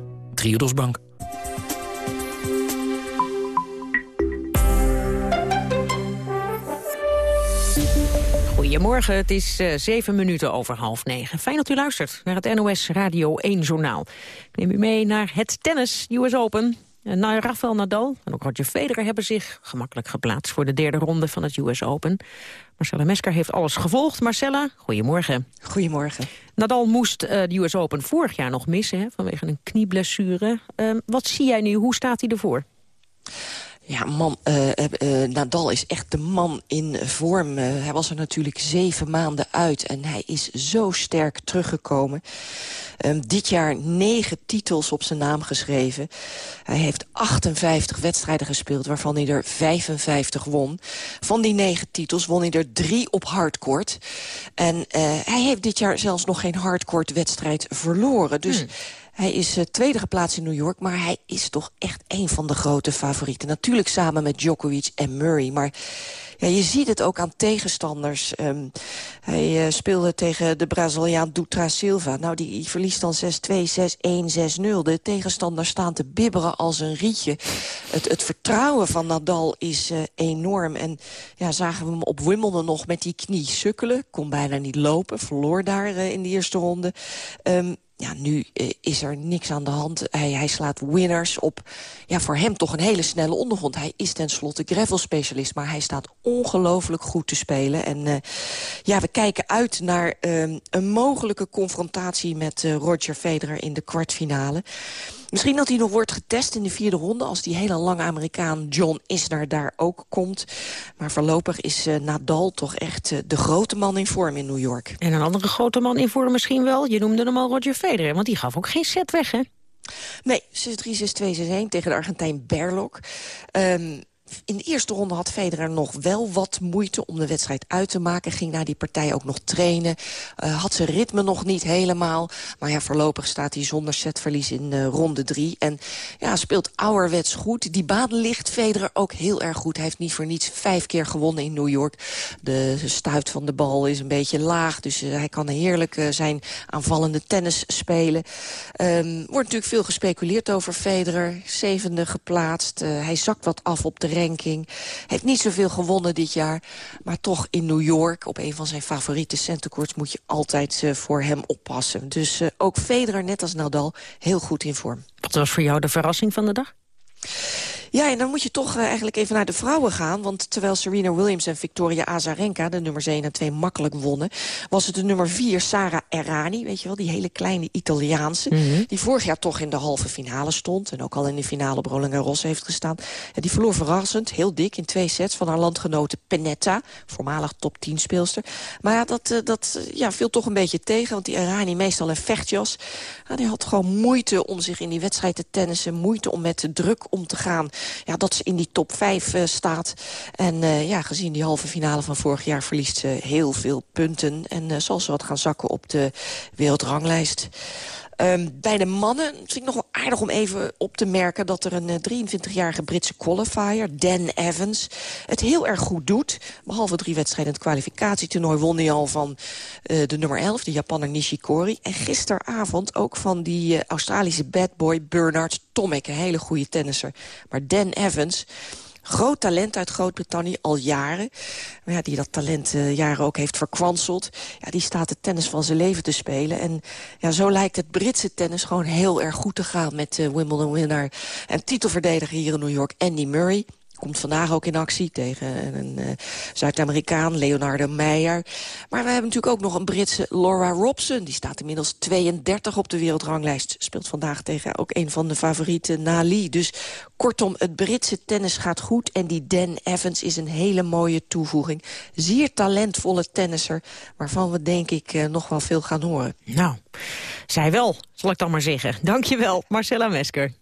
Triodos. Goedemorgen, het is uh, zeven minuten over half negen. Fijn dat u luistert naar het NOS Radio 1 Journaal. Ik neem u mee naar het tennis, US Open. Uh, Rafael Nadal en ook Roger Federer hebben zich gemakkelijk geplaatst... voor de derde ronde van het US Open. Marcella Mesker heeft alles gevolgd. Marcella, goedemorgen. Goedemorgen. Nadal moest uh, de US Open vorig jaar nog missen hè, vanwege een knieblessure. Uh, wat zie jij nu? Hoe staat hij ervoor? Ja, man, uh, uh, Nadal is echt de man in vorm. Hij was er natuurlijk zeven maanden uit en hij is zo sterk teruggekomen. Um, dit jaar negen titels op zijn naam geschreven. Hij heeft 58 wedstrijden gespeeld, waarvan hij er 55 won. Van die negen titels won hij er drie op hardcourt. En hij heeft dit jaar zelfs nog geen hardcourt wedstrijd verloren. Dus... Hmm. Hij is uh, tweede geplaatst in New York, maar hij is toch echt een van de grote favorieten. Natuurlijk samen met Djokovic en Murray, maar ja, je ziet het ook aan tegenstanders. Um, hij uh, speelde tegen de Braziliaan Dutra Silva. Nou, die, verliest dan 6-2, 6-1, 6-0. De tegenstanders staan te bibberen als een rietje. Het, het vertrouwen van Nadal is uh, enorm. En ja, zagen we hem op Wimbledon nog met die knie sukkelen. Kon bijna niet lopen, verloor daar in de eerste ronde. Um, ja, nu uh, is er niks aan de hand. Hij, hij slaat winners op, ja, voor hem toch een hele snelle ondergrond. Hij is tenslotte gravel-specialist, maar hij staat ongelooflijk goed te spelen. En uh, ja, we kijken uit naar uh, een mogelijke confrontatie met Roger Federer in de kwartfinale. Misschien dat hij nog wordt getest in de vierde ronde... als die hele lange Amerikaan John Isner daar ook komt. Maar voorlopig is uh, Nadal toch echt uh, de grote man in vorm in New York. En een andere grote man in vorm misschien wel. Je noemde hem al Roger Federer, want die gaf ook geen set weg, hè? Nee, 6-3, 6-2, 6-1 tegen de Argentijn Berlok. Um, in de eerste ronde had Federer nog wel wat moeite om de wedstrijd uit te maken. Ging naar die partij ook nog trainen. Uh, had zijn ritme nog niet helemaal. Maar ja, voorlopig staat hij zonder setverlies in uh, ronde drie. En ja, speelt ouderwets goed. Die baan ligt Federer ook heel erg goed. Hij heeft niet voor niets vijf keer gewonnen in New York. De stuit van de bal is een beetje laag. Dus uh, hij kan heerlijk zijn aanvallende tennis spelen. Um, wordt natuurlijk veel gespeculeerd over Federer. Zevende geplaatst. hij zakt wat af op de ranking. Heeft niet zoveel gewonnen dit jaar. Maar toch in New York, op een van zijn favoriete centercourts... moet je altijd uh, voor hem oppassen. Dus uh, ook Federer, net als Nadal, heel goed in vorm. Wat was voor jou de verrassing van de dag? Ja, en dan moet je toch uh, eigenlijk even naar de vrouwen gaan. Want terwijl Serena Williams en Victoria Azarenka... de nummers 1 en 2 makkelijk wonnen... was het de nummer 4 Sara Errani, weet je wel... die hele kleine Italiaanse... Mm -hmm. die vorig jaar toch in de halve finale stond... en ook al in de finale op Roland Garros heeft gestaan. En die verloor verrassend, heel dik, in twee sets... van haar landgenote Penetta, voormalig top 10 speelster. Maar ja, dat, uh, dat ja, viel toch een beetje tegen... want die Errani, meestal een vechtjas... Ja, die had gewoon moeite om zich in die wedstrijd te tennissen... moeite om met de druk om te gaan ja, dat ze in die top 5 uh, staat. En uh, ja, gezien die halve finale van vorig jaar verliest ze heel veel punten. En uh, zal ze wat gaan zakken op de wereldranglijst. Um, bij de mannen vind ik nog wel aardig om even op te merken... dat er een 23-jarige Britse qualifier, Dan Evans, het heel erg goed doet. Behalve drie wedstrijden in het kwalificatietoernooi won hij al van uh, de nummer 11, de Japaner Nishikori. En gisteravond ook van die uh, Australische badboy Bernard Tomic, een hele goede tennisser. Maar Dan Evans... Groot talent uit Groot-Brittannië, al jaren. Maar ja, die dat talent uh, jaren ook heeft verkwanseld. Ja, die staat het tennis van zijn leven te spelen. En ja, zo lijkt het Britse tennis gewoon heel erg goed te gaan... met uh, Wimbledon-winnaar en titelverdediger hier in New York, Andy Murray komt vandaag ook in actie tegen een uh, Zuid-Amerikaan, Leonardo Meijer. Maar we hebben natuurlijk ook nog een Britse Laura Robson. Die staat inmiddels 32 op de wereldranglijst. Speelt vandaag tegen ook een van de favorieten, Nali. Dus kortom, het Britse tennis gaat goed. En die Dan Evans is een hele mooie toevoeging. Zeer talentvolle tennisser, waarvan we denk ik uh, nog wel veel gaan horen. Nou, zij wel, zal ik dan maar zeggen. Dankjewel, Marcella Mesker.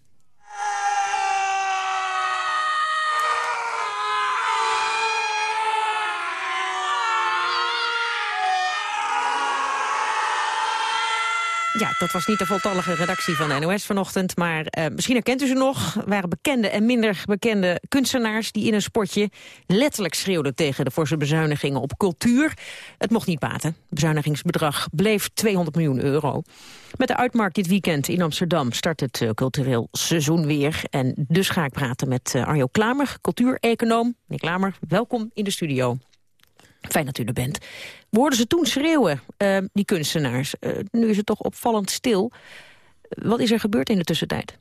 Dat was niet de voltallige redactie van NOS vanochtend. Maar uh, misschien herkent u ze nog. waren bekende en minder bekende kunstenaars... die in een spotje letterlijk schreeuwden tegen de forse bezuinigingen op cultuur. Het mocht niet baten. Het bezuinigingsbedrag bleef 200 miljoen euro. Met de uitmarkt dit weekend in Amsterdam start het uh, cultureel seizoen weer. En dus ga ik praten met uh, Arjo Klamer, cultuureconoom. Meneer Klamer, welkom in de studio. Fijn dat u er bent. We hoorden ze toen schreeuwen, uh, die kunstenaars. Uh, nu is het toch opvallend stil. Wat is er gebeurd in de tussentijd?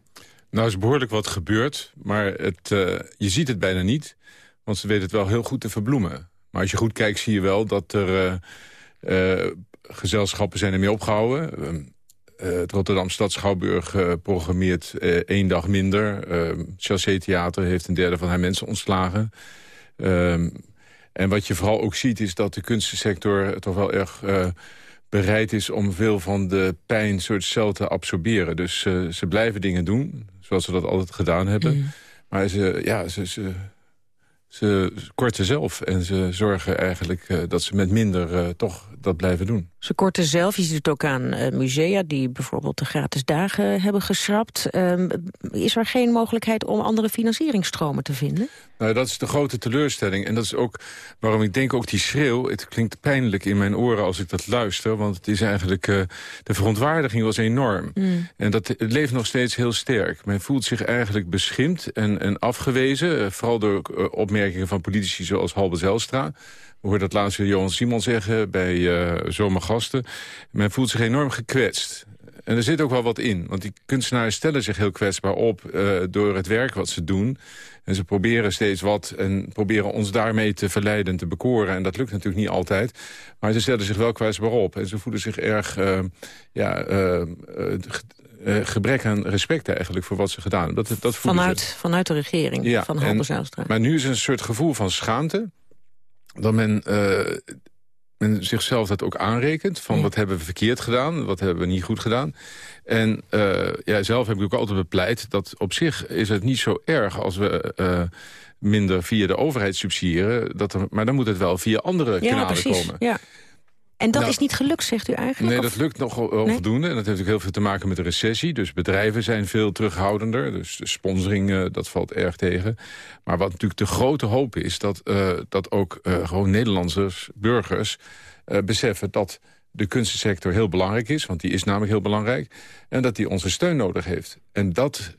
Nou, is behoorlijk wat gebeurd, maar het, uh, je ziet het bijna niet. Want ze weten het wel heel goed te verbloemen. Maar als je goed kijkt, zie je wel dat er gezelschappen zijn ermee opgehouden. het Rotterdam Stadschouwburg programmeert één dag minder. Chassé Theater heeft een derde van haar mensen ontslagen. Ehm, en wat je vooral ook ziet is dat de kunstensector toch wel erg uh, bereid is... om veel van de pijn soort zelf te absorberen. Dus uh, ze blijven dingen doen, zoals ze dat altijd gedaan hebben. Mm. Maar ze, ja, ze, ze, ze korten zelf en ze zorgen eigenlijk uh, dat ze met minder toch dat blijven doen. Ze korten zelf, je ziet het ook aan uh, musea... die bijvoorbeeld de gratis dagen hebben geschrapt. Uh, is er geen mogelijkheid om andere financieringstromen te vinden? Nou, dat is de grote teleurstelling. En dat is ook waarom ik denk ook die schreeuw... het klinkt pijnlijk in mijn oren als ik dat luister... want het is eigenlijk... Uh, de verontwaardiging was enorm. Mm. En dat het leeft nog steeds heel sterk. Men voelt zich eigenlijk beschimd en, en afgewezen. Uh, vooral door uh, opmerkingen van politici zoals Halbe Zelstra... We hoorden dat laatst weer Johan Simon zeggen bij uh, Zomergasten. Men voelt zich enorm gekwetst. En er zit ook wel wat in. Want die kunstenaars stellen zich heel kwetsbaar op uh, door het werk wat ze doen. En ze proberen steeds wat en proberen ons daarmee te verleiden en te bekoren. En dat lukt natuurlijk niet altijd. Maar ze stellen zich wel kwetsbaar op. En ze voelen zich erg uh, ja, gebrek aan respect eigenlijk voor wat ze gedaan hebben. Dat, dat vanuit, ze. vanuit de regering ja, van Halbe Zijlstra. Maar nu is er een soort gevoel van schaamte dat men, uh, men zichzelf dat ook aanrekent. Van wat hebben we verkeerd gedaan, wat hebben we niet goed gedaan. En uh, ja, zelf heb ik ook altijd bepleit dat op zich is het niet zo erg als we... Uh, minder via de overheid subsidiëren. Dat er, maar dan moet het wel via andere ja, kanalen precies. komen. Ja. En dat nou, is niet gelukt, zegt u eigenlijk? Nee, dat lukt nog onvoldoende. Nee? En dat heeft ook heel veel te maken met de recessie. Dus bedrijven zijn veel terughoudender. Dus de sponsoring, uh, dat valt erg tegen. Maar wat natuurlijk de grote hoop is... dat, uh, dat ook uh, gewoon Nederlanders, burgers, beseffen dat de kunstensector heel belangrijk is. Want die is namelijk heel belangrijk. En dat die onze steun nodig heeft. En dat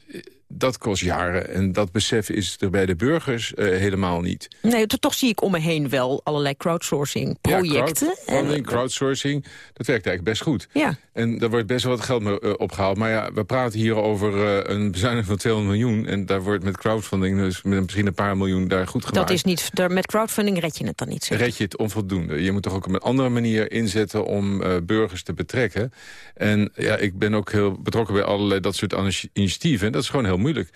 dat kost jaren. En dat besef is er bij de burgers uh, helemaal niet. Nee, toch zie ik om me heen wel allerlei crowdsourcing-projecten. Ja, crowdfunding, crowdsourcing, dat werkt eigenlijk best goed. Ja. En daar wordt best wel wat geld mee uh, opgehaald. Maar ja, we praten hier over uh, een bezuiniging van 200 miljoen. En daar wordt met crowdfunding, dus met misschien een paar miljoen, daar goed gemaakt. Dat is niet, daar, met crowdfunding red je het dan niet, zeg. Red je het onvoldoende. Je moet toch ook op een andere manier inzetten om burgers te betrekken. En ja, ik ben ook heel betrokken bij allerlei dat soort initiatieven. En dat is gewoon heel moeilijk.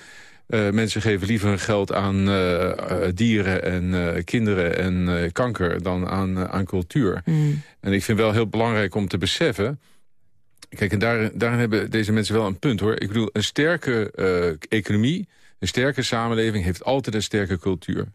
Uh, mensen geven liever hun geld aan uh, dieren en uh, kinderen en kanker dan aan, aan cultuur. Mm. En ik vind wel heel belangrijk om te beseffen... Kijk, en daar, daarin hebben deze mensen wel een punt, hoor. Ik bedoel, een sterke economie, een sterke samenleving... heeft altijd een sterke cultuur.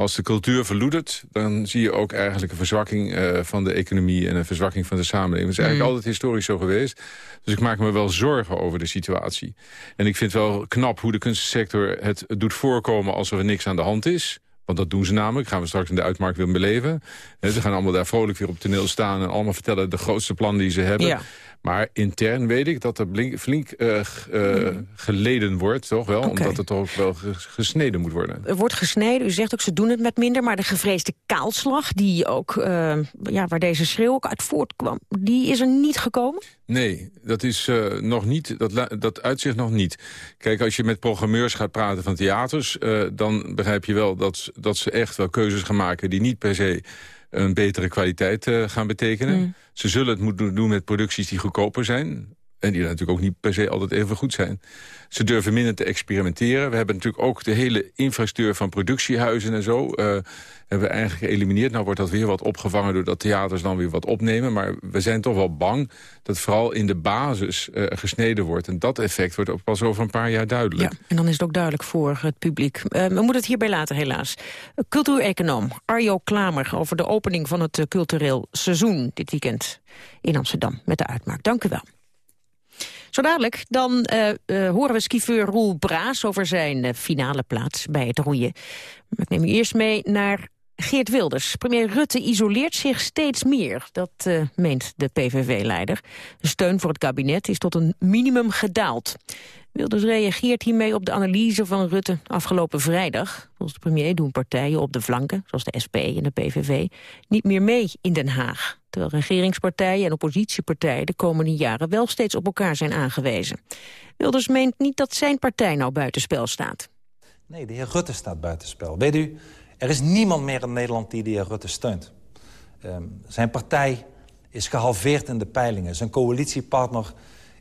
Als de cultuur verloedert, dan zie je ook eigenlijk een verzwakking uh, van de economie en een verzwakking van de samenleving. Dat is eigenlijk mm. altijd historisch zo geweest. Dus ik maak me wel zorgen over de situatie. En ik vind wel knap hoe de kunstsector het doet voorkomen alsof er niks aan de hand is. Want dat doen ze namelijk. Gaan we straks in de uitmarkt weer beleven. Ze gaan allemaal daar vrolijk weer op toneel staan... en allemaal vertellen de grootste plannen die ze hebben. Ja. Maar intern weet ik dat er blink, flink uh, uh, geleden wordt, toch wel? Okay. Omdat het toch wel gesneden moet worden. Er wordt gesneden, u zegt ook ze doen het met minder... maar de gevreesde kaalslag, die ook, uh, ja, waar deze schreeuw ook uit voortkwam... die is er niet gekomen? Nee, dat is nog niet, dat, dat uitzicht nog niet. Kijk, als je met programmeurs gaat praten van theaters... dan begrijp je wel dat, dat ze echt wel keuzes gaan maken... die niet per se een betere kwaliteit uh, gaan betekenen. Mm. Ze zullen het moeten doen met producties die goedkoper zijn. En die natuurlijk ook niet per se altijd even goed zijn. Ze durven minder te experimenteren. We hebben natuurlijk ook de hele infrastructuur van productiehuizen en zo... Uh, hebben we eigenlijk geëlimineerd. Nou wordt dat weer wat opgevangen doordat theaters dan weer wat opnemen. Maar we zijn toch wel bang dat vooral in de basis uh, gesneden wordt. En dat effect wordt ook pas over een paar jaar duidelijk. Ja, en dan is het ook duidelijk voor het publiek. Uh, we moeten het hierbij laten helaas. Cultuureconoom Arjo Klamer over de opening van het cultureel seizoen... dit weekend in Amsterdam met de uitmaak. Dank u wel. Zo dadelijk, dan uh, uh, horen we skifeur Roel Braas over zijn uh, finale plaats bij het roeien. Ik neem u eerst mee naar Geert Wilders. Premier Rutte isoleert zich steeds meer, dat meent de PVV-leider. De steun voor het kabinet is tot een minimum gedaald. Wilders reageert hiermee op de analyse van Rutte afgelopen vrijdag. Volgens de premier doen partijen op de flanken, zoals de SP en de PVV, niet meer mee in Den Haag. Terwijl regeringspartijen en oppositiepartijen de komende jaren wel steeds op elkaar zijn aangewezen. Wilders meent niet dat zijn partij nou buitenspel staat. Nee, de heer Rutte staat buitenspel. Weet u, er is niemand meer in Nederland die de heer Rutte steunt. Um, zijn partij is gehalveerd in de peilingen. Zijn coalitiepartner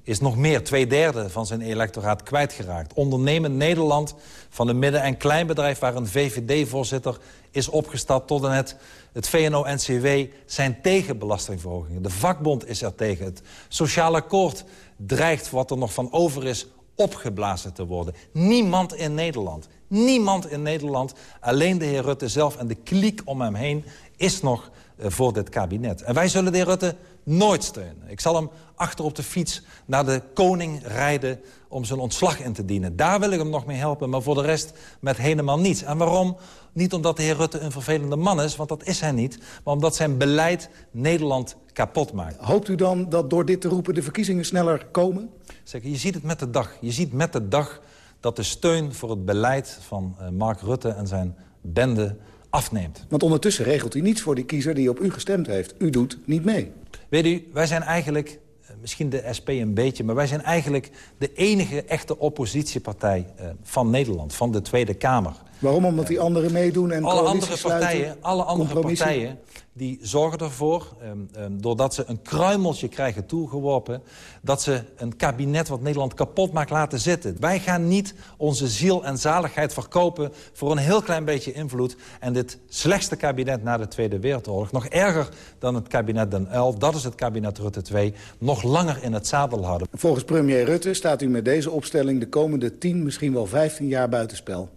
is nog meer, twee derde van zijn electoraat kwijtgeraakt. Ondernemend Nederland van een midden- en kleinbedrijf... waar een VVD-voorzitter is opgestapt tot en het, het VNO-NCW... zijn tegen belastingverhogingen. De vakbond is er tegen. Het sociaal akkoord dreigt wat er nog van over is opgeblazen te worden. Niemand in Nederland, niemand in Nederland... alleen de heer Rutte zelf en de kliek om hem heen is nog voor dit kabinet. En wij zullen de heer Rutte nooit steunen. Ik zal hem achter op de fiets naar de koning rijden om zijn ontslag in te dienen. Daar wil ik hem nog mee helpen, maar voor de rest met helemaal niets. En waarom? Niet omdat de heer Rutte een vervelende man is, want dat is hij niet... maar omdat zijn beleid Nederland kapot maakt. Hoopt u dan dat door dit te roepen de verkiezingen sneller komen? Zeg, je ziet het met de dag. Je ziet met de dag dat de steun voor het beleid van eh, Mark Rutte en zijn bende afneemt. Want ondertussen regelt u niets voor die kiezer die op u gestemd heeft. U doet niet mee. Weet u, wij zijn eigenlijk, eh, misschien de SP een beetje... maar wij zijn eigenlijk de enige echte oppositiepartij eh, van Nederland, van de Tweede Kamer. Waarom? Omdat die anderen meedoen en alle andere partijen, Alle andere partijen die zorgen ervoor, um, um, doordat ze een kruimeltje krijgen toegeworpen... dat ze een kabinet wat Nederland kapot maakt laten zitten. Wij gaan niet onze ziel en zaligheid verkopen voor een heel klein beetje invloed... en dit slechtste kabinet na de Tweede Wereldoorlog, nog erger dan het kabinet Den Uyl... dat is het kabinet Rutte 2, nog langer in het zadel houden. Volgens premier Rutte staat u met deze opstelling de komende 10, misschien wel 15 jaar buitenspel.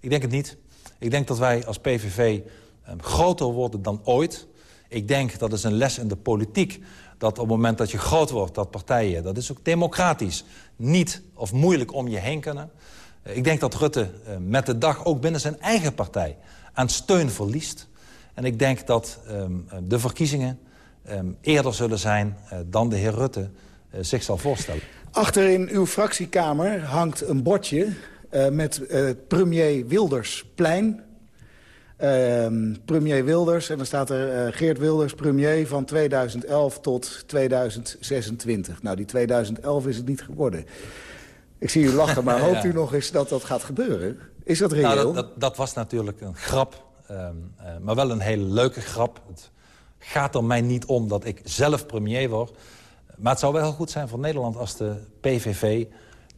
Ik denk het niet. Ik denk dat wij als PVV um, groter worden dan ooit. Ik denk, dat is een les in de politiek... dat op het moment dat je groot wordt, dat partijen... dat is ook democratisch, niet of moeilijk om je heen kunnen. Uh, ik denk dat Rutte uh, met de dag ook binnen zijn eigen partij... aan steun verliest. En ik denk dat um, de verkiezingen eerder zullen zijn... Uh, dan de heer Rutte zich zal voorstellen. Achter in uw fractiekamer hangt een bordje met uh, premier Wilders plein. Uh, premier Wilders, en dan staat er uh, Geert Wilders, premier van 2011 tot 2026. Nou, die 2011 is het niet geworden. Ik zie u lachen, maar hoopt u nog eens dat dat gaat gebeuren? Is dat reëel? Nou, dat, dat, dat, was natuurlijk een grap, um, uh, maar wel een hele leuke grap. Het gaat er mij niet om dat ik zelf premier word. Maar het zou wel heel goed zijn voor Nederland als de PVV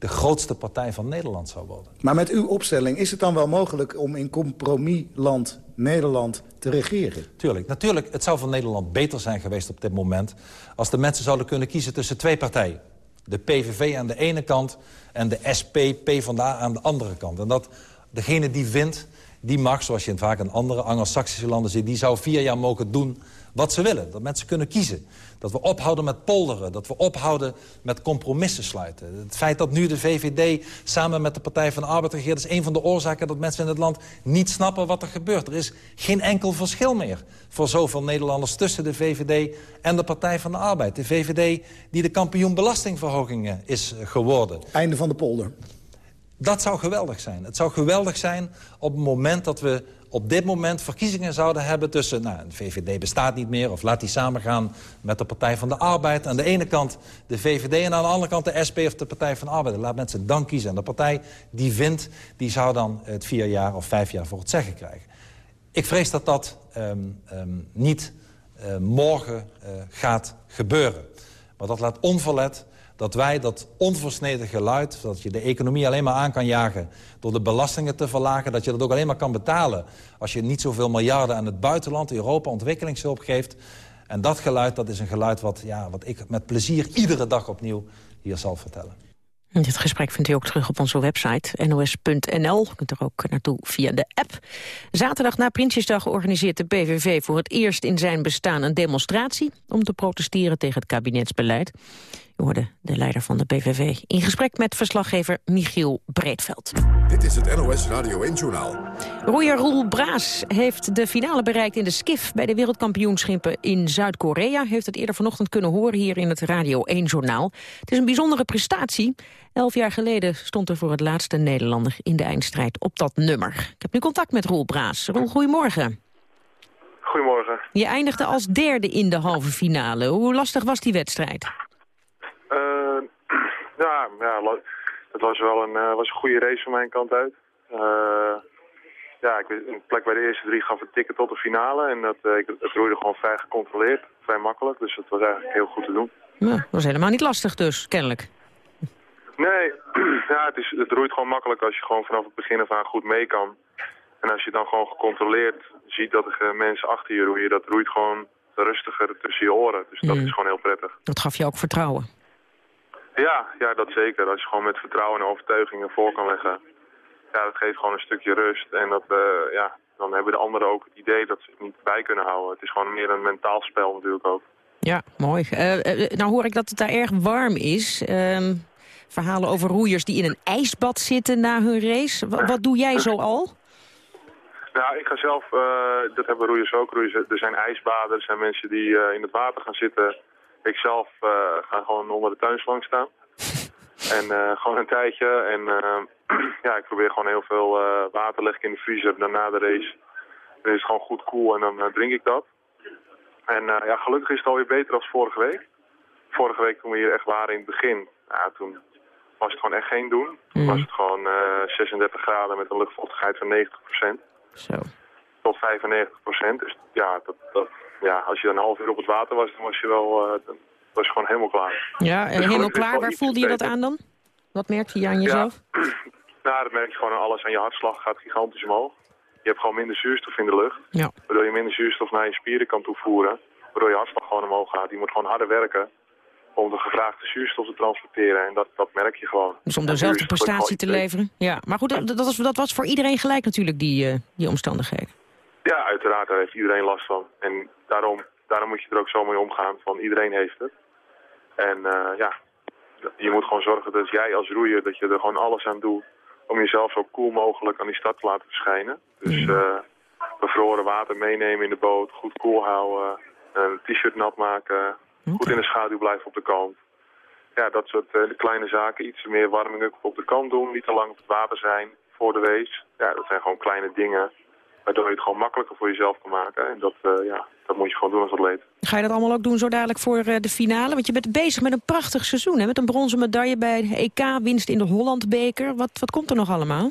de grootste partij van Nederland zou worden. Maar met uw opstelling is het dan wel mogelijk om in compromisland Nederland te regeren? Tuurlijk. Natuurlijk, het zou voor Nederland beter zijn geweest op dit moment... als de mensen zouden kunnen kiezen tussen twee partijen. De PVV aan de ene kant en de SP, PvdA aan de andere kant. En dat degene die wint, die mag, zoals je vaak in andere Anglo-Saxische landen ziet... die zou vier jaar mogen doen wat ze willen. Dat mensen kunnen kiezen. Dat we ophouden met polderen. Dat we ophouden met compromissen sluiten. Het feit dat nu de VVD samen met de Partij van de Arbeid regeert... is een van de oorzaken dat mensen in het land niet snappen wat er gebeurt. Er is geen enkel verschil meer voor zoveel Nederlanders... tussen de VVD en de Partij van de Arbeid. De VVD die de kampioen belastingverhogingen is geworden. Einde van de polder. Dat zou geweldig zijn. Het zou geweldig zijn op het moment dat we op dit moment verkiezingen zouden hebben tussen... nou, de VVD bestaat niet meer, of laat die samengaan met de Partij van de Arbeid. Aan de ene kant de VVD en aan de andere kant de SP of de Partij van de Arbeid. Laat mensen dan kiezen. En de partij die wint, die zou dan het vier jaar of vijf jaar voor het zeggen krijgen. Ik vrees dat dat um, um, niet uh, morgen uh, gaat gebeuren. Maar dat laat onverlet dat wij dat onversneden geluid... dat je de economie alleen maar aan kan jagen door de belastingen te verlagen... dat je dat ook alleen maar kan betalen als je niet zoveel miljarden aan het buitenland... Europa ontwikkelingshulp geeft. En dat geluid dat is een geluid wat, ja, wat ik met plezier iedere dag opnieuw hier zal vertellen. Dit gesprek vindt u ook terug op onze website nos.nl. U kunt er ook naartoe via de app. Zaterdag na Prinsjesdag organiseert de PVV voor het eerst in zijn bestaan een demonstratie... om te protesteren tegen het kabinetsbeleid. We hoorden de leider van de PVV in gesprek met verslaggever Michiel Breedveld. Dit is het NOS Radio 1-journaal. Roeier Roel Braas heeft de finale bereikt in de skif... bij de wereldkampioenschappen in Zuid-Korea. Heeft het eerder vanochtend kunnen horen hier in het Radio 1-journaal. Het is een bijzondere prestatie. Elf jaar geleden stond er voor het laatste Nederlander in de eindstrijd op dat nummer. Ik heb nu contact met Roel Braas. Roel, goedemorgen. Goedemorgen. Je eindigde als derde in de halve finale. Hoe lastig was die wedstrijd? Ja, ja, het was wel een, uh, was een goede race van mijn kant uit. Uh, ja, ik, een plek bij de eerste drie gaf een ticket tot de finale. En dat, ik, het roeide gewoon vrij gecontroleerd, vrij makkelijk. Dus het was eigenlijk heel goed te doen. Dat was helemaal niet lastig dus, kennelijk. Nee, ja, het, is, het roeit gewoon makkelijk als je gewoon vanaf het begin af aan goed mee kan. En als je dan gewoon gecontroleerd ziet dat er mensen achter je roeien, dat roeit gewoon rustiger tussen je oren. Dus dat Mm. is gewoon heel prettig. Dat gaf je ook vertrouwen. Ja, ja, dat zeker. Als je gewoon met vertrouwen en overtuigingen voor kan leggen. Ja, dat geeft gewoon een stukje rust. En dat, eh, ja, dan hebben de anderen ook het idee dat ze het niet bij kunnen houden. Het is gewoon meer een mentaal spel natuurlijk ook. Ja, mooi. Eh, eh, nou hoor ik dat het daar erg warm is. Ehm, verhalen over roeiers die in een ijsbad zitten na hun race. Wa- wat doe jij zo al? Nou, ik ga zelf, dat hebben roeiers ook. Roeiers, er zijn ijsbaden, er zijn mensen die in het water gaan zitten. Ik zelf eh, ga gewoon onder de tuinslang staan. En eh, gewoon een tijdje. En eh, ja, ik probeer gewoon heel veel water leg ik in de vriezer. Daarna de race. Dan is het gewoon goed koel en dan drink ik dat. En ja, gelukkig is het alweer beter dan vorige week. Vorige week toen we hier echt waren in het begin. Ja, toen was het gewoon echt geen doen. Toen was het gewoon eh 36 graden met een luchtvochtigheid van 90% Zo. tot 95% Dus ja, dat, dat, ja, als je dan een half uur op het water was, dan was je wel eh, dan was je gewoon helemaal klaar. Ja, Dus eh, helemaal is het klaar. Waar voelde je dat aan dan? Wat merkte je aan jezelf? Nou, dat merk je gewoon aan alles. Aan je hartslag gaat gigantisch omhoog. Je hebt gewoon minder zuurstof in de lucht. Ja. Waardoor je minder zuurstof naar je spieren kan toevoeren. Waardoor je hartslag gewoon omhoog gaat. Je moet gewoon harder werken om de gevraagde zuurstof te transporteren. En dat, dat merk je gewoon. Dus om dezelfde prestatie te leveren? Ja, maar goed, dat, dat, was, dat was voor iedereen gelijk natuurlijk, die, eh, die omstandigheden. Ja, uiteraard. Daar heeft iedereen last van. En daarom, daarom moet je er ook zo mee omgaan. Van iedereen heeft het. En eh, ja, je moet gewoon zorgen dat jij als roeier, dat je er gewoon alles aan doet om jezelf zo cool mogelijk aan die start te laten verschijnen. Dus eh, bevroren water meenemen in de boot, goed koel houden, een t-shirt nat maken, goed in de schaduw blijven op de kant. Ja, dat soort eh, kleine zaken, iets meer warming-up op de kant doen, niet te lang op het water zijn voor de race. Ja, dat zijn gewoon kleine dingen waardoor je het gewoon makkelijker voor jezelf kan maken. En dat, eh, ja, dat moet je gewoon doen als atleet. Ga je dat allemaal ook doen zo dadelijk voor eh, de finale? Want je bent bezig met een prachtig seizoen, hè? Met een bronzen medaille bij de EK, winst in de Hollandbeker. Wat, wat komt er nog allemaal?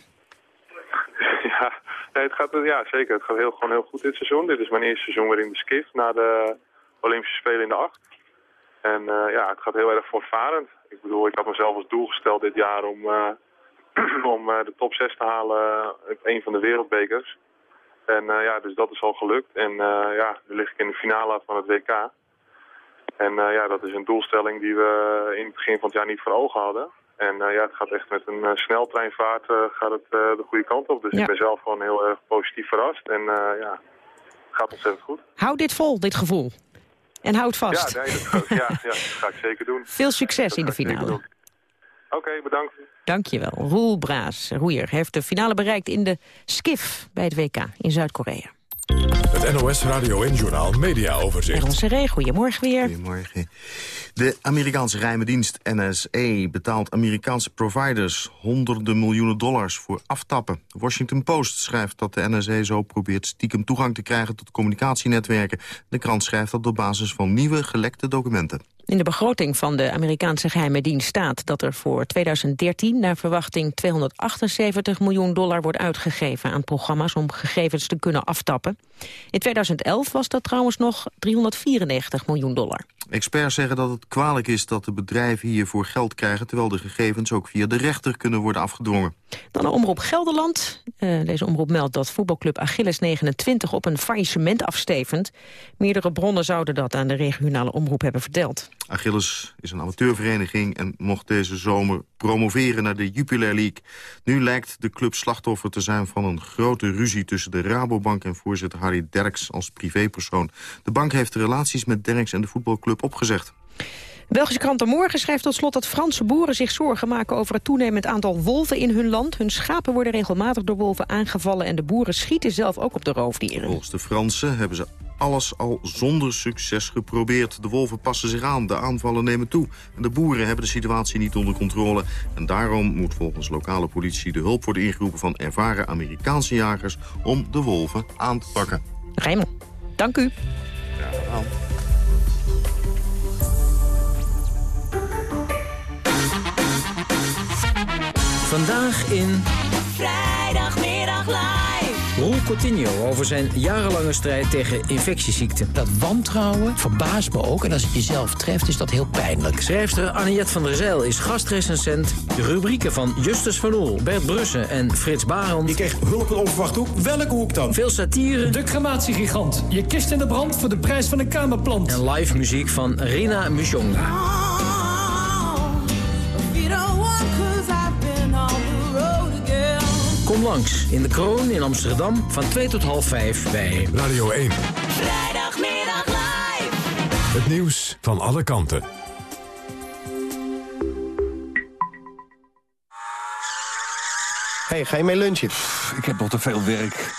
ja, nee, het gaat, ja, zeker. Het gaat heel, gewoon heel goed dit seizoen. Dit is mijn eerste seizoen weer in de skif na de Olympische Spelen in de acht. En eh, ja, het gaat heel erg voortvarend. Ik bedoel, ik had mezelf als doel gesteld dit jaar om, om de top 6 te halen op een van de wereldbekers. En eh, ja, dus dat is al gelukt. En eh, ja, nu lig ik in de finale van het WK. En eh, ja, dat is een doelstelling die we in het begin van het jaar niet voor ogen hadden. En ja, het gaat echt met een sneltreinvaart gaat het de goede kant op. Dus Ja. ik ben zelf gewoon heel erg positief verrast. En ja, het gaat ontzettend goed. Hou dit vol, dit gevoel. En houd vast. Ja, nee, dat, ga- ja, ja, dat ga ik zeker doen. Veel succes in de finale. Oké, bedankt. Dankjewel. Roel Braas, roeier, heeft de finale bereikt in de skif bij het WK in Zuid-Korea. Het NOS Radio 1-journaal Media Overzicht. Seré, goedemorgen weer. Goedemorgen. De Amerikaanse geheime dienst NSA betaalt Amerikaanse providers honderden miljoenen dollars voor aftappen. De Washington Post schrijft dat de NSA zo probeert stiekem toegang te krijgen tot communicatienetwerken. De krant schrijft dat op basis van nieuwe gelekte documenten. In de begroting van de Amerikaanse geheime dienst staat dat er voor 2013 naar verwachting 278 miljoen dollar wordt uitgegeven aan programma's om gegevens te kunnen aftappen. In 2011 was dat trouwens nog 394 miljoen dollar. Experts zeggen dat het kwalijk is dat de bedrijven hiervoor geld krijgen... terwijl de gegevens ook via de rechter kunnen worden afgedwongen. Dan de omroep Gelderland. Eh, deze omroep meldt dat voetbalclub Achilles 29 op een faillissement afstevend. Meerdere bronnen zouden dat aan de regionale omroep hebben verteld. Achilles is een amateurvereniging en mocht deze zomer promoveren naar de Jupiler League. Nu lijkt de club slachtoffer te zijn van een grote ruzie tussen de Rabobank en voorzitter Harry Derks als privépersoon. De bank heeft relaties met Derks en de voetbalclub opgezegd. Belgische krant De Morgen schrijft tot slot dat Franse boeren zich zorgen maken over het toenemend aantal wolven in hun land. Hun schapen worden regelmatig door wolven aangevallen en de boeren schieten zelf ook op de roofdieren. Volgens de Fransen hebben ze alles al zonder succes geprobeerd. De wolven passen zich aan, de aanvallen nemen toe. En de boeren hebben de situatie niet onder controle. En daarom moet volgens lokale politie de hulp worden ingeroepen... van ervaren Amerikaanse jagers om de wolven aan te pakken. Raymond, dank u. Ja, Vandaag in... Vrijdagmiddag live. Roel Coutinho over zijn jarenlange strijd tegen infectieziekten. Dat wantrouwen verbaast me ook. En als het jezelf treft, is dat heel pijnlijk. Schrijfster Aniette van der Zijl is gastrecensent. De rubrieken van Justus van Oel, Bert Brussen en Frits Barend. Je kreeg hulp en onverwacht hoek. Welke hoek dan? Veel satire. De crematiegigant. Je kist in de brand voor de prijs van een kamerplant. En live muziek van Rina Mujonga. Kom langs in de Kroon in Amsterdam van 2 tot half 5 bij Radio 1. Vrijdagmiddag live. Het nieuws van alle kanten. hey, ga je mee lunchen? Ik heb nog te veel werk.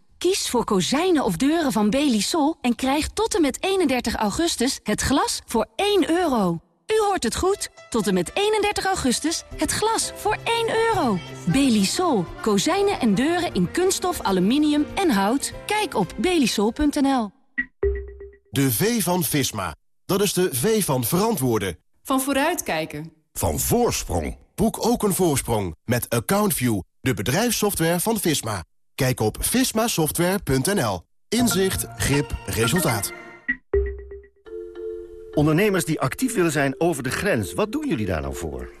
Kies voor kozijnen of deuren van Belisol en krijg tot en met 31 augustus het glas voor 1 euro. U hoort het goed. Tot en met 31 augustus het glas voor 1 euro. Belisol. Kozijnen en deuren in kunststof, aluminium en hout. Kijk op belisol.nl. De V van Visma. Dat is de V van verantwoorden. Van vooruitkijken. Van voorsprong. Boek ook een voorsprong met AccountView, de bedrijfssoftware van Visma. Kijk op vismasoftware.nl. Inzicht, grip, resultaat. Ondernemers die actief willen zijn over de grens, wat doen jullie daar nou voor?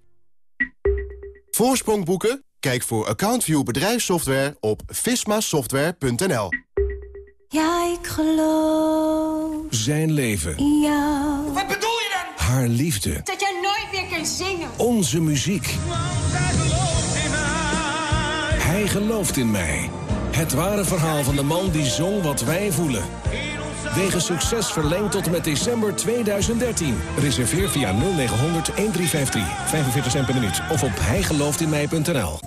Voorsprong boeken? Kijk voor AccountView bedrijfssoftware op vismasoftware.nl. Ja, ik geloof Zijn leven. in jou. Wat bedoel je dan? Haar liefde. Dat jij nooit meer kunt zingen. Onze muziek. Hij gelooft in mij. Het ware verhaal van de man die zong wat wij voelen. Wegen succes verlengd tot en met december 2013. Reserveer via 0900 1353. 45 cent per minuut. Of op hijgelooftinmij.nl.